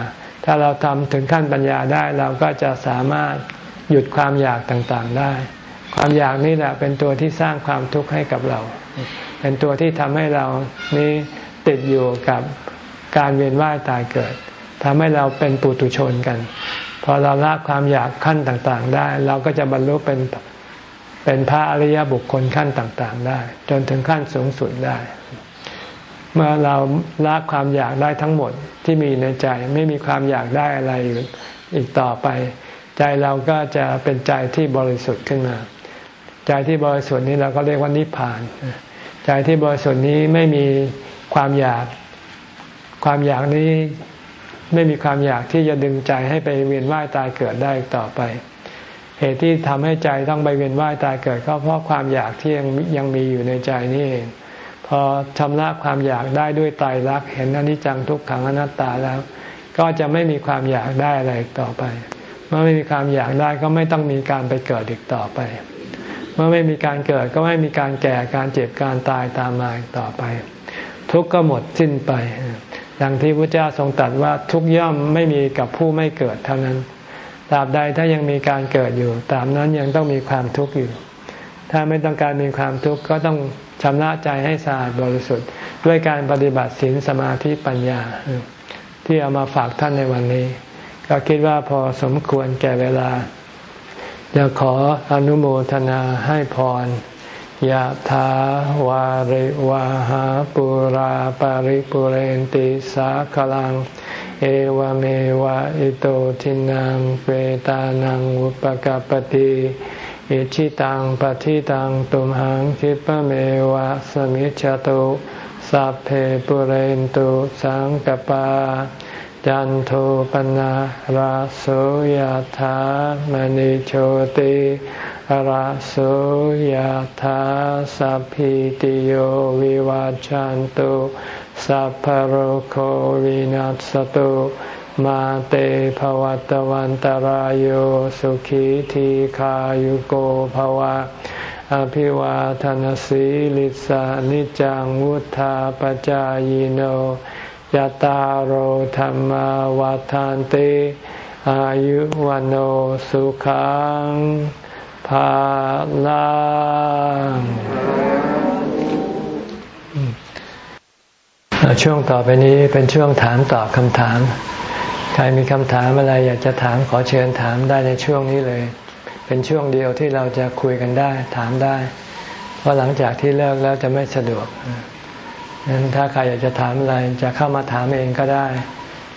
ถ้าเราทำถึงขั้นปัญญาได้เราก็จะสามารถหยุดความอยากต่างๆได้ ความอยากนี่แหละเป็นตัวที่สร้างความทุกข์ให้กับเรา เป็นตัวที่ทำให้เรานี้ติดอยู่กับการเวียนว่ายตายเกิดทำให้เราเป็นปุถุชนกัน พอเราละความอยากขั้นต่างๆได้ เราก็จะบรรลุเป็น เป็นพระอริยบุคคลขั้นต่างๆ ได้ จนถึงขั้นสูงสุดได้ เมื่อเราละความอยากได้ทั้งหมดที่มีในใจไม่มีความอยากได้อะไรอีกต่อไป ใจเราก็จะเป็นใจที่บริสุทธิ์ขึ้นมา ใจที่บริสุทธิ์นี้เราก็เรียกว่านิพพาน ใจที่บริสุทธิ์นี้ไม่มีความอยากความอยากนี้ไม่มีความอยากที่จะดึงใจให้ไปเวียนว่ายตายเกิดได้ต่อไป เหตุที่ทำให้ใจต้องไปเวียนว่ายตายเกิดก็เพราะความอยากที่ยังยังมีอยู่ในใจนี่เองพอชำระความอยากได้ด้วยตายรักเห็นอนิจจังทุกขังอนัตตาแล้ว ก็จะไม่มีความอยากได้อะไรต่อไป เมื่อไม่มีความอยากได้ก็ไม่ต้องมีการไปเกิดอีกต่อไป เมื่อไม่มีการเกิดก็ไม่มีการแก่การเจ็บการตายตามมาต่อไป ทุกข์ก็หมดสิ้นไปดังที่พระเจ้าทรงตรัสว่าทุกย่อมไม่มีกับผู้ไม่เกิดเท่านั้น ตราบใดถ้ายังมีการเกิดอยู่ตามนั้นยังต้องมีความทุกข์อยู่ ถ้าไม่ต้องการมีความทุกข์ก็ต้องชำระใจให้สะอาดบริสุทธิ์ ด้วยการปฏิบัติศีลสมาธิปัญญา ที่เอามาฝากท่านในวันนี้ ก็คิดว่าพอสมควรแก่เวลาจะขออนุโมทนาให้พรยะถาวาริวาหาปุราปาริปุเรนติสาขลัง เอวเมวะอิโตทินังเปตานังอุปกปติอิชิตังปฏิตังตุมหังคิปเมวะสมิจฉตุสัพเพปุเรนตุสังกปา จันโทปนะราโสยธามณิโชติราโสยธาสัพพิติโยวิวาจันตุ สัพพโรโควินัสตุมาเตภวัตวันตารโยสุขีทีขายุโกภวะ อภิวาทนสีลิสานิจังวุธาปจายโนยตารธรรมวาทานติอายุวันโอสุขังภาลัง ช่วงต่อไปนี้เป็นช่วงถามตอบคำถาม ใครมีคำถามอะไรอยากจะถามขอเชิญถามได้ในช่วงนี้เลย เป็นช่วงเดียวที่เราจะคุยกันได้ถามได้ เพราะหลังจากที่เลิกแล้วจะไม่สะดวกนั้นถ้าใครอยากจะถามอะไรจะเข้ามาถามเองก็ได้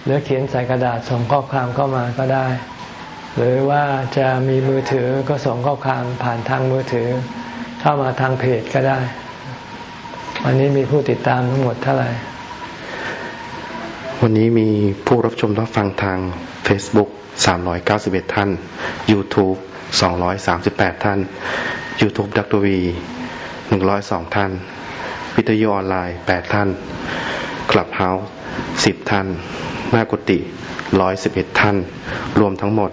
หรือเขียนใส่กระดาษส่งข้อความเข้ามาก็ได้ หรือว่าจะมีมือถือก็ส่งข้อความผ่านทางมือถือ เข้ามาทางเพจก็ได้วันนี้มีผู้ติดตามทั้งหมดเท่าไหร่ วันนี้มีผู้รับชมรับฟังทาง Facebook 391 ท่าน YouTube 238 ท่าน YouTube ดักตวี102 ท่าน วิทยุออนไลน์แปดท่าน คลับเฮาส์สิบท่าน หน้ากุฏิร้อยสิบเอ็ดท่าน รวมทั้งหมด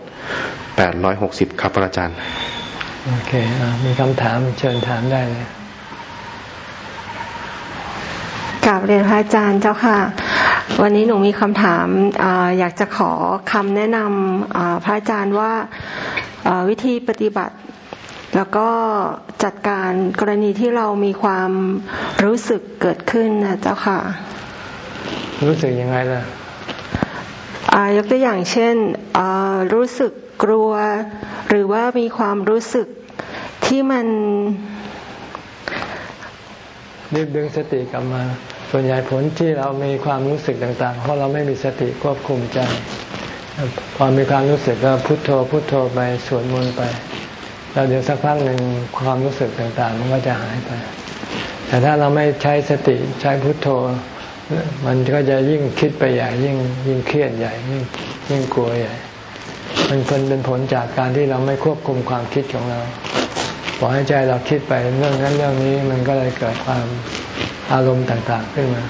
แปดร้อยหกสิบครับอาจารย์ โอเคอมีคำถามเชิญถามได้เลยกราบเรียนพระอาจารย์เจ้าค่ะ วันนี้หนูมีคำถามออยากจะขอคำแนะนำพระอาจารย์ว่าวิธีปฏิบัติ แล้วก็จัดการกรณีที่เรามีความรู้สึกเกิดขึ้นนะเจ้าค่ะ รู้สึกยังไงล่ะยกตัวอย่างเช่นรู้สึกกลัว หรือว่ามีความรู้สึกที่มันรีบดึงสติกลับมา ส่วนใหญ่ผลที่เรามีความรู้สึกต่างๆ เพราะเราไม่มีสติควบคุมใจ พอมีความรู้สึกก็พุโทโธพุโทโธไปสวดมนต์ไป แล้วเดี๋ยวสักพักหนึ่งความรู้สึกต่างๆ มันก็จะหายไป แต่ถ้าเราไม่ใช้สติใช้พุโทโธ มันก็จะยิ่งคิดไปใหญ่ยิ่งยิ่งเครียดใหญ่ยิ่งยิ่งกลัวใหญ่ มันเป็นเป็นผลจากการที่เราไม่ควบคุมความคิดของเราปล่อยให้ใจเราคิดไปเรื่องนั้นเรื่องนี้มันก็เลยเกิดความ อารมณ์ต่างๆขึ้นมา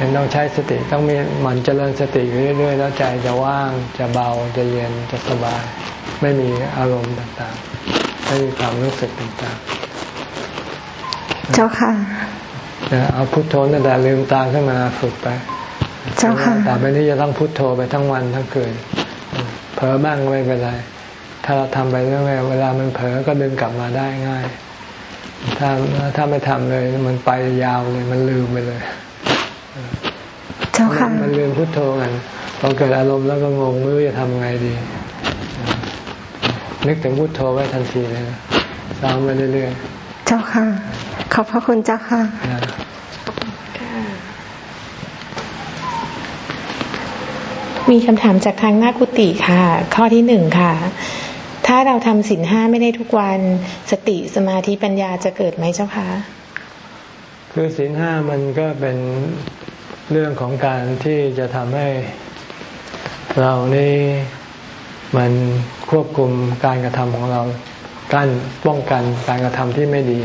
ยังต้องใช้สติต้องมีมันเจริญสติอยู่เรื่อย ๆ แล้วใจจะว่างจะเบาจะเย็นจะสบาย ไม่มีอารมณ์ต่างๆ ไม่มีความรู้สึกต่างๆ เจ้าค่ะเอาพุทโธนั่นแต่ลืมตาขึ้นมาฝึกไป เจ้าค่ะต่อไปนี้จะต้องพุทโธไปทั้งวันทั้งคืนเผลอบ้างไม่เป็นไรถ้าเราทำไปเรื่อยๆเวลามันเผลอก็ดึงกลับมาได้ง่าย ถ้าถ้าไม่ทำเลย มันไปยาวเลย มันลืมไปเลยเจ้าค่ะมันลืมพุทโธกันพอเกิดอารมณ์แล้วก็งงไม่รู้จะทำไงดี นึกถึงพุทโธไว้ทันทีเลยซ้อมไปเรื่อยๆเจ้าค่ะ ขอบพระคุณเจ้าค่ะมีคำถามจากทางหน้ากุฏิค่ะ ข้อที่หนึ่งค่ะ ถ้าเราทำสินห้าไม่ได้ทุกวัน สติสมาธิปัญญาจะเกิดไหมเจ้าคะคือสินห้ามันก็เป็นเรื่องของการที่จะทำให้เรานี่มันควบคุมการกระทำของเรากั้นป้องกันการกระทำที่ไม่ดี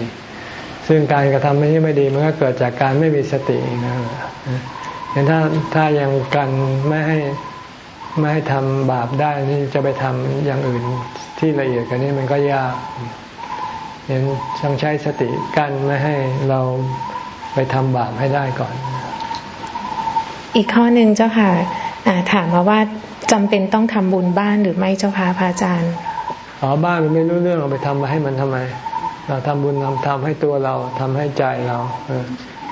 ซึ่งการกระทำที่ไม่ดีมันก็เกิดจากการไม่มีสตินะอย่างถ้าถ้ายังกันไม่ให้ ไม่ให้ทำบาปได้นี่จะไปทำอย่างอื่นที่ละเอียดกันนี่มันก็ยากยังต้องใช้สติกั้นไม่ให้เราไปทำบาปให้ได้ก่อน อีกข้อหนึ่งเจ้าค่ะถามมาว่าจำเป็นต้องทำบุญบ้านหรือไม่เจ้าค่ะพระอาจารย์อ๋อบ้านมันไม่รู้เรื่องเราไปทำมาให้มันทำไม เราทำบุญทำทำให้ตัวเราทำให้ใจเรา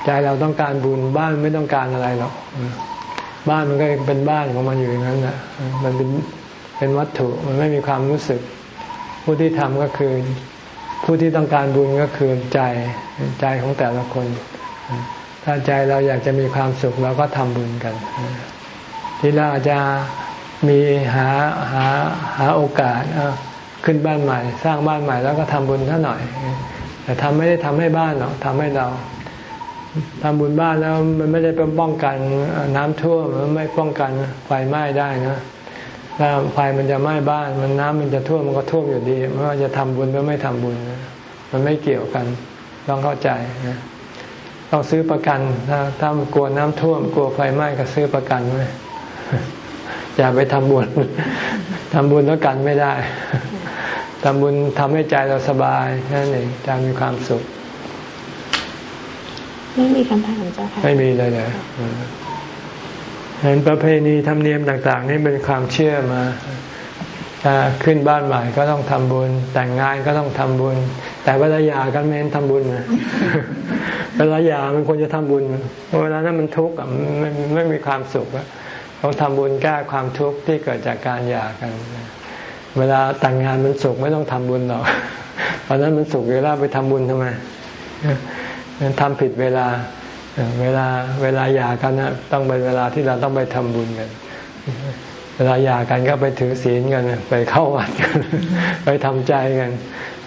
ใจเราต้องการบุญบ้านไม่ต้องการอะไรหรอก บ้านมันก็เป็นบ้านของมันอยู่อย่างนั้นนะมันเป็นเป็นวัตถุมันไม่มีความรู้สึก ผู้ที่ทำก็คือ ผู้ที่ต้องการบุญก็คือใจใจของแต่ละคน ถ้าใจเราอยากจะมีความสุขเราก็ทำบุญกัน ที่เราอาจจะมีหาหาหาโอกาสขึ้นบ้านใหม่ สร้างบ้านใหม่แล้วก็ทำบุญท่าหน่อย แต่ทำไม่ได้ทำให้บ้านหรอกทำให้เรา ทำบุญบ้านแล้วมันไม่ได้เป็นป้องกันน้ำท่วมมันไม่ป้องกันไฟไหม้ได้นะถ้าไฟมันจะไหม้บ้าน มันน้ำมันจะท่วมมันก็ท่วมอยู่ดีไม่ว่าจะทำบุญหรือไม่ทำบุญมันไม่เกี่ยวกันต้องเข้าใจนะต้องซื้อประกันถ้าถ้ากลัวน้ำท่วม กลัวไฟไหม้ก็ซื้อประกันไว้อย่าไปทำบุญทำบุญแล้วกันไม่ได้ทำบุญทำให้ใจเราสบายนั่นเองใจมีความสุข ไม่มีคำถามเจ้าค่ะ ไม่มีเลยเลยเห็นประเพณีธรรมเนียมต่าง ๆ นี่เป็นความเชื่อมาถ้าขึ้นบ้านใหม่ก็ต้องทำบุญ แต่งงานก็ต้องทำบุญ แต่เวลาหย่ากันไม่เห็นทำบุญนะเวลาหย่ามันควรจะทำบุญเวลานั้นมันทุกข์อะไม่ไม่มีความสุขอะต้องทำบุญแก้ความทุกข์ที่เกิดจากการหย่ากัน เวลาแต่งงานมันสุขไม่ต้องทำบุญหรอกเพราะนั้นมันสุขเวลาไปทำบุญทำไม มันทำผิดเวลาเวลาเวลาหย่ากันนะต้องเป็นเวลาที่เราต้องไปทำบุญกันเวลาหย่ากันก็ไปถือศีลกันไปเข้าวัดกันไปทำใจกัน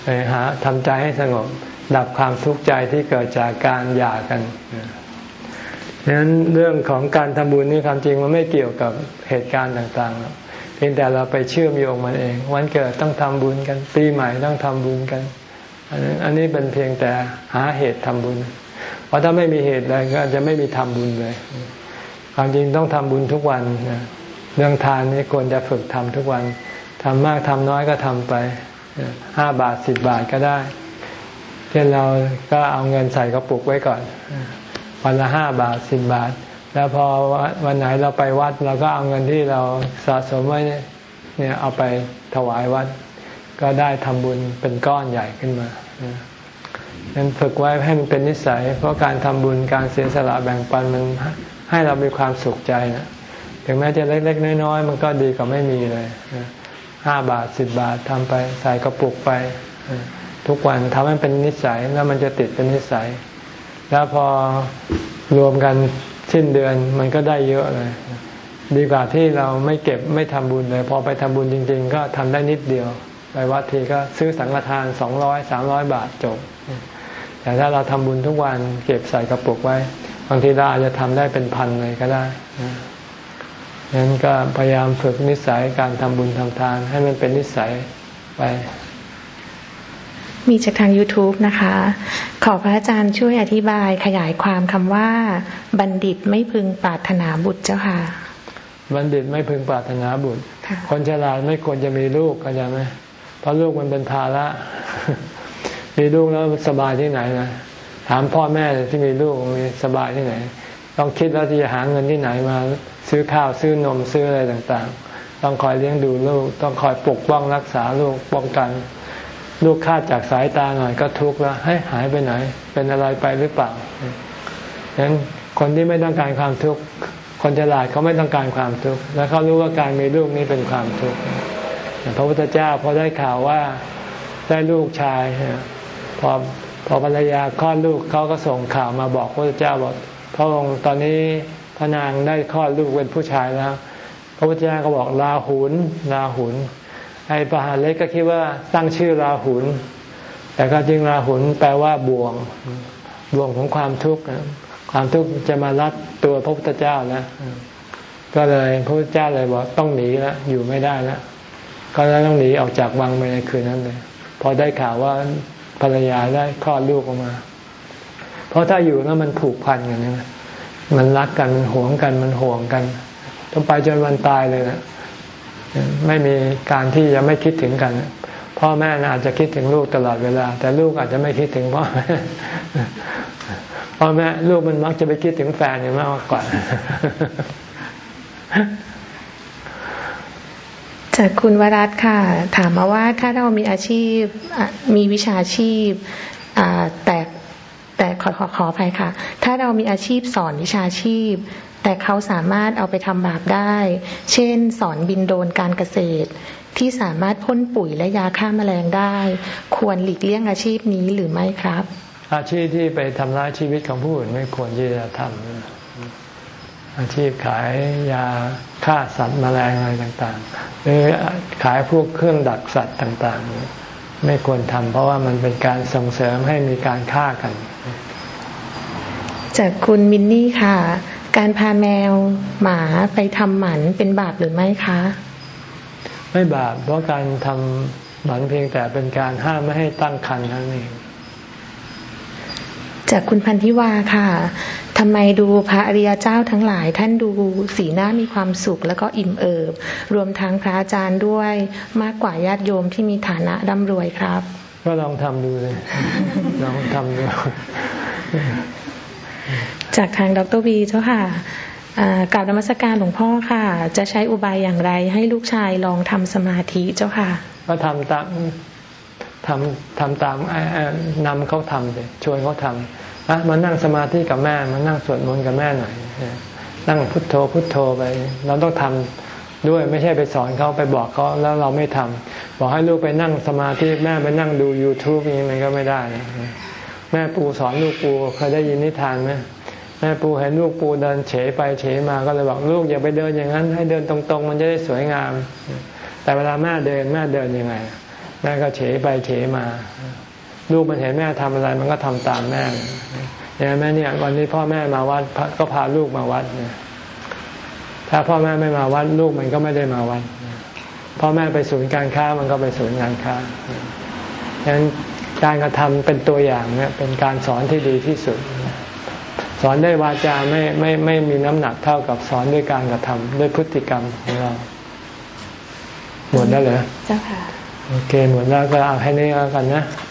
ไปหาทำใจให้สงบ ดับความทุกข์ใจที่เกิดจากการหย่ากันดังนั้นเรื่องของการทำบุญนี่ความจริงมันไม่เกี่ยวกับเหตุการณ์ต่างๆเพียงแต่เราไปเชื่อมโยงมันเอง วันเกิดต้องทำบุญกัน ปีใหม่ต้องทำบุญกัน อันนี้เป็นเพียงแต่หาเหตุทำบุญ เพราะถ้าไม่มีเหตุอะไรก็จะไม่มีทำบุญเลย ความจริงต้องทำบุญทุกวันเรื่องทานนี่ควรจะฝึกทำทุกวันทำมากทำน้อยก็ทำไปห้าบาทสิบบาทก็ได้ เช่นเราก็เอาเงินใส่กระปุกไว้ก่อน วันละห้าบาทสิบบาท แล้วพอวันไหนเราไปวัด เราก็เอาเงินที่เราสะสมไว้เนี่ยเอาไปถวายวัด ก็ได้ทำบุญเป็นก้อนใหญ่ขึ้นมา นั้นฝึกไว้ให้มันเป็นนิสัย เพราะการทำบุญการเสียสละแบ่งปันมันให้เรามีความสุขใจนะถึงแม้จะเล็กๆ น้อยๆ มันก็ดีกว่าไม่มีเลยห้าบาทสิบบาททำไปใส่กระปุกไป ทุกวันทำให้เป็นนิสัยแล้วมันจะติดเป็นนิสัย แล้วพอรวมกันสิ้นเดือนมันก็ได้เยอะเลย ดีกว่าที่เราไม่เก็บไม่ทำบุญเลย พอไปทำบุญจริง ๆ ก็ทำได้นิดเดียว ไปวัดทีก็ซื้อสังฆทานสองร้อยสามร้อยบาทจบ แต่ถ้าเราทำบุญทุกวันเก็บใส่กระปุกไว้ บางทีเราอาจจะทำได้เป็นพันเลยก็ได้ฉะนั้นก็พยายามฝึกนิสัยการทำบุญทำทาน ให้มันเป็นนิสัยไปมีจากทาง YouTube นะคะ ขอพระอาจารย์ช่วยอธิบายขยายความคำว่า บัณฑิตไม่พึงปรารถนาบุตรเจ้าค่ะ บัณฑิตไม่พึงปรารถนาบุตร คนฉลาดไม่ควรจะมีลูกเข้าใจไหม เพราะลูกมันเป็นภาระมีลูกแล้วสบายที่ไหนนะถามพ่อแม่ที่มีลูกมีสบายที่ไหน ต้องคิดแล้วที่จะหาเงินที่ไหนมา ซื้อข้าวซื้อนมซื้ออะไรต่างๆ ต้องคอยเลี้ยงดูลูก ต้องคอยปกป้องรักษาลูกป้องกัน ลูกคาดจากสายตาหน่อยก็ทุกข์แล้วให้หายไปไหน เป็นอะไรไปหรือเปล่าฉะนั้นคนที่ไม่ต้องการความทุกข์คนฉลาดเขาไม่ต้องการความทุกข์แล้วเขารู้ว่าการมีลูกนี้เป็นความทุกข์ พระพุทธเจ้าพอได้ข่าวว่าได้ลูกชายพอพอภรรยาคลอดลูกเขาก็ส่งข่าวมาบอกพระพุทธเจ้าบอกพระองค์ตอนนี้พระนางได้คลอดลูกเป็นผู้ชายแล้ว พระพุทธเจ้าก็บอกลาหุนลาหุนไอ้ปหาเล็กก็คิดว่าตั้งชื่อลาหุนแต่ก็จริงลาหุนแปลว่าบ่วงบ่วงของความทุกข์ความทุกข์จะมารัดตัวพระพุทธเจ้าแล้วก็เลยพระพุทธเจ้าเลยบอกต้องหนีแล้วอยู่ไม่ได้แล้ว ก็เลยต้องหนีออกจากวังไปในคืนนั้นเลยพอได้ข่าวว่าภรรยาได้คลอดลูกออกมา เพราะถ้าอยู่แล้วมันผูกพันกันนะมันรักกันมันหวงกันมันห่วงกันต้องไปจนวันตายเลยนะไม่มีการที่จะไม่คิดถึงกันพ่อแม่อาจจะคิดถึงลูกตลอดเวลา แต่ลูกอาจจะไม่คิดถึงพ่อแม่พ่อแม่ลูกมันมักจะไปคิดถึงแฟนอย่างมากกว่า จากคุณวรัตค่ะ ถามมาว่าถ้าเรามีอาชีพมีวิชาชีพแต่แต่ขอขอขอภัยค่ะ ถ้าเรามีอาชีพสอนวิชาชีพ แต่เขาสามารถเอาไปทำบาปได้ เช่น สอนบินโดนการเกษตร ที่สามารถพ่นปุ๋ยและยาฆ่าแมลงได้ ควรหลีกเลี่ยงอาชีพนี้หรือไม่ครับ อาชีพที่ไปทำร้ายชีวิตของผู้อื่นไม่ควรที่จะทำ อาชีพขายยาฆ่าสัตว์แมลงอะไรต่างๆ หรือขายพวกเครื่องดักสัตว์ต่าง ๆ ไม่ควรทำเพราะว่ามันเป็นการส่งเสริมให้มีการฆ่ากัน จากคุณมินนี่ค่ะ การพาแมวหมาไปทำหมันเป็นบาปหรือไม่คะ ไม่บาปเพราะการทำหมันเพียงแต่เป็นการห้ามไม่ให้ตั้งครรภ์นั่นเองจากคุณพันธิวาค่ะ ทำไมดูพระอริยเจ้าทั้งหลาย ท่านดูสีหน้ามีความสุขแล้วก็อิ่มเอิบ รวมทั้งพระอาจารย์ด้วยมากกว่าญาติโยมที่มีฐานะร่ำรวยครับ ก็ลองทำดูเลย ลองทำดู จากทางดรวีเจ้าค่ะกล่าวนมัสการหลวงพ่อค่ะ จะใช้อุบายอย่างไรให้ลูกชายลองทำสมาธิเจ้าค่ะ ก็ทำตามทำทำตามนำเขาทำเลยชวนเขาทำอะมานั่งสมาธิกับแม่มานั่งสวดมนต์กับแม่หน่อยนั่งพุทโธพุทโธไป เราต้องทำด้วยไม่ใช่ไปสอนเขาไปบอกเขาแล้วเราไม่ทำบอกให้ลูกไปนั่งสมาธิแม่ไปนั่งดู youtube นี้มันก็ไม่ได้ แม่ปูสอนลูกปูเคยได้ยินนิทานไหมแม่ปูเห็นลูกปูเดินเฉยไปเฉยมาก็เลยบอกลูกอย่าไปเดินอย่างนั้น ให้เดินตรงๆ มันจะได้สวยงาม แต่เวลาแม่เดินแม่เดินยังไงแม่ก็เฉยไปเฉยมา ลูกมันเห็นแม่ทำอะไร มันก็ทำตามแม่อย่างแม่เนี่ย วันนี้พ่อแม่มาวัดก็พาลูกมาวัดเนี่ยถ้าพ่อแม่ไม่มาวัดลูกมันก็ไม่ได้มาวัดพ่อแม่ไปศูนย์การค้ามันก็ไปศูนย์การค้าดังนั้นการกระทำเป็นตัวอย่างเนี่ยเป็นการสอนที่ดีที่สุด สอนด้วยวาจาไม่ไม่ไม่มีน้ำหนักเท่ากับสอนด้วยการกระทำด้วยพฤติกรรมของเราหมดแล้วเหรอเจ้าค่ะโอเคหมดแล้วก็เอาให้นี้แล้วกันนะข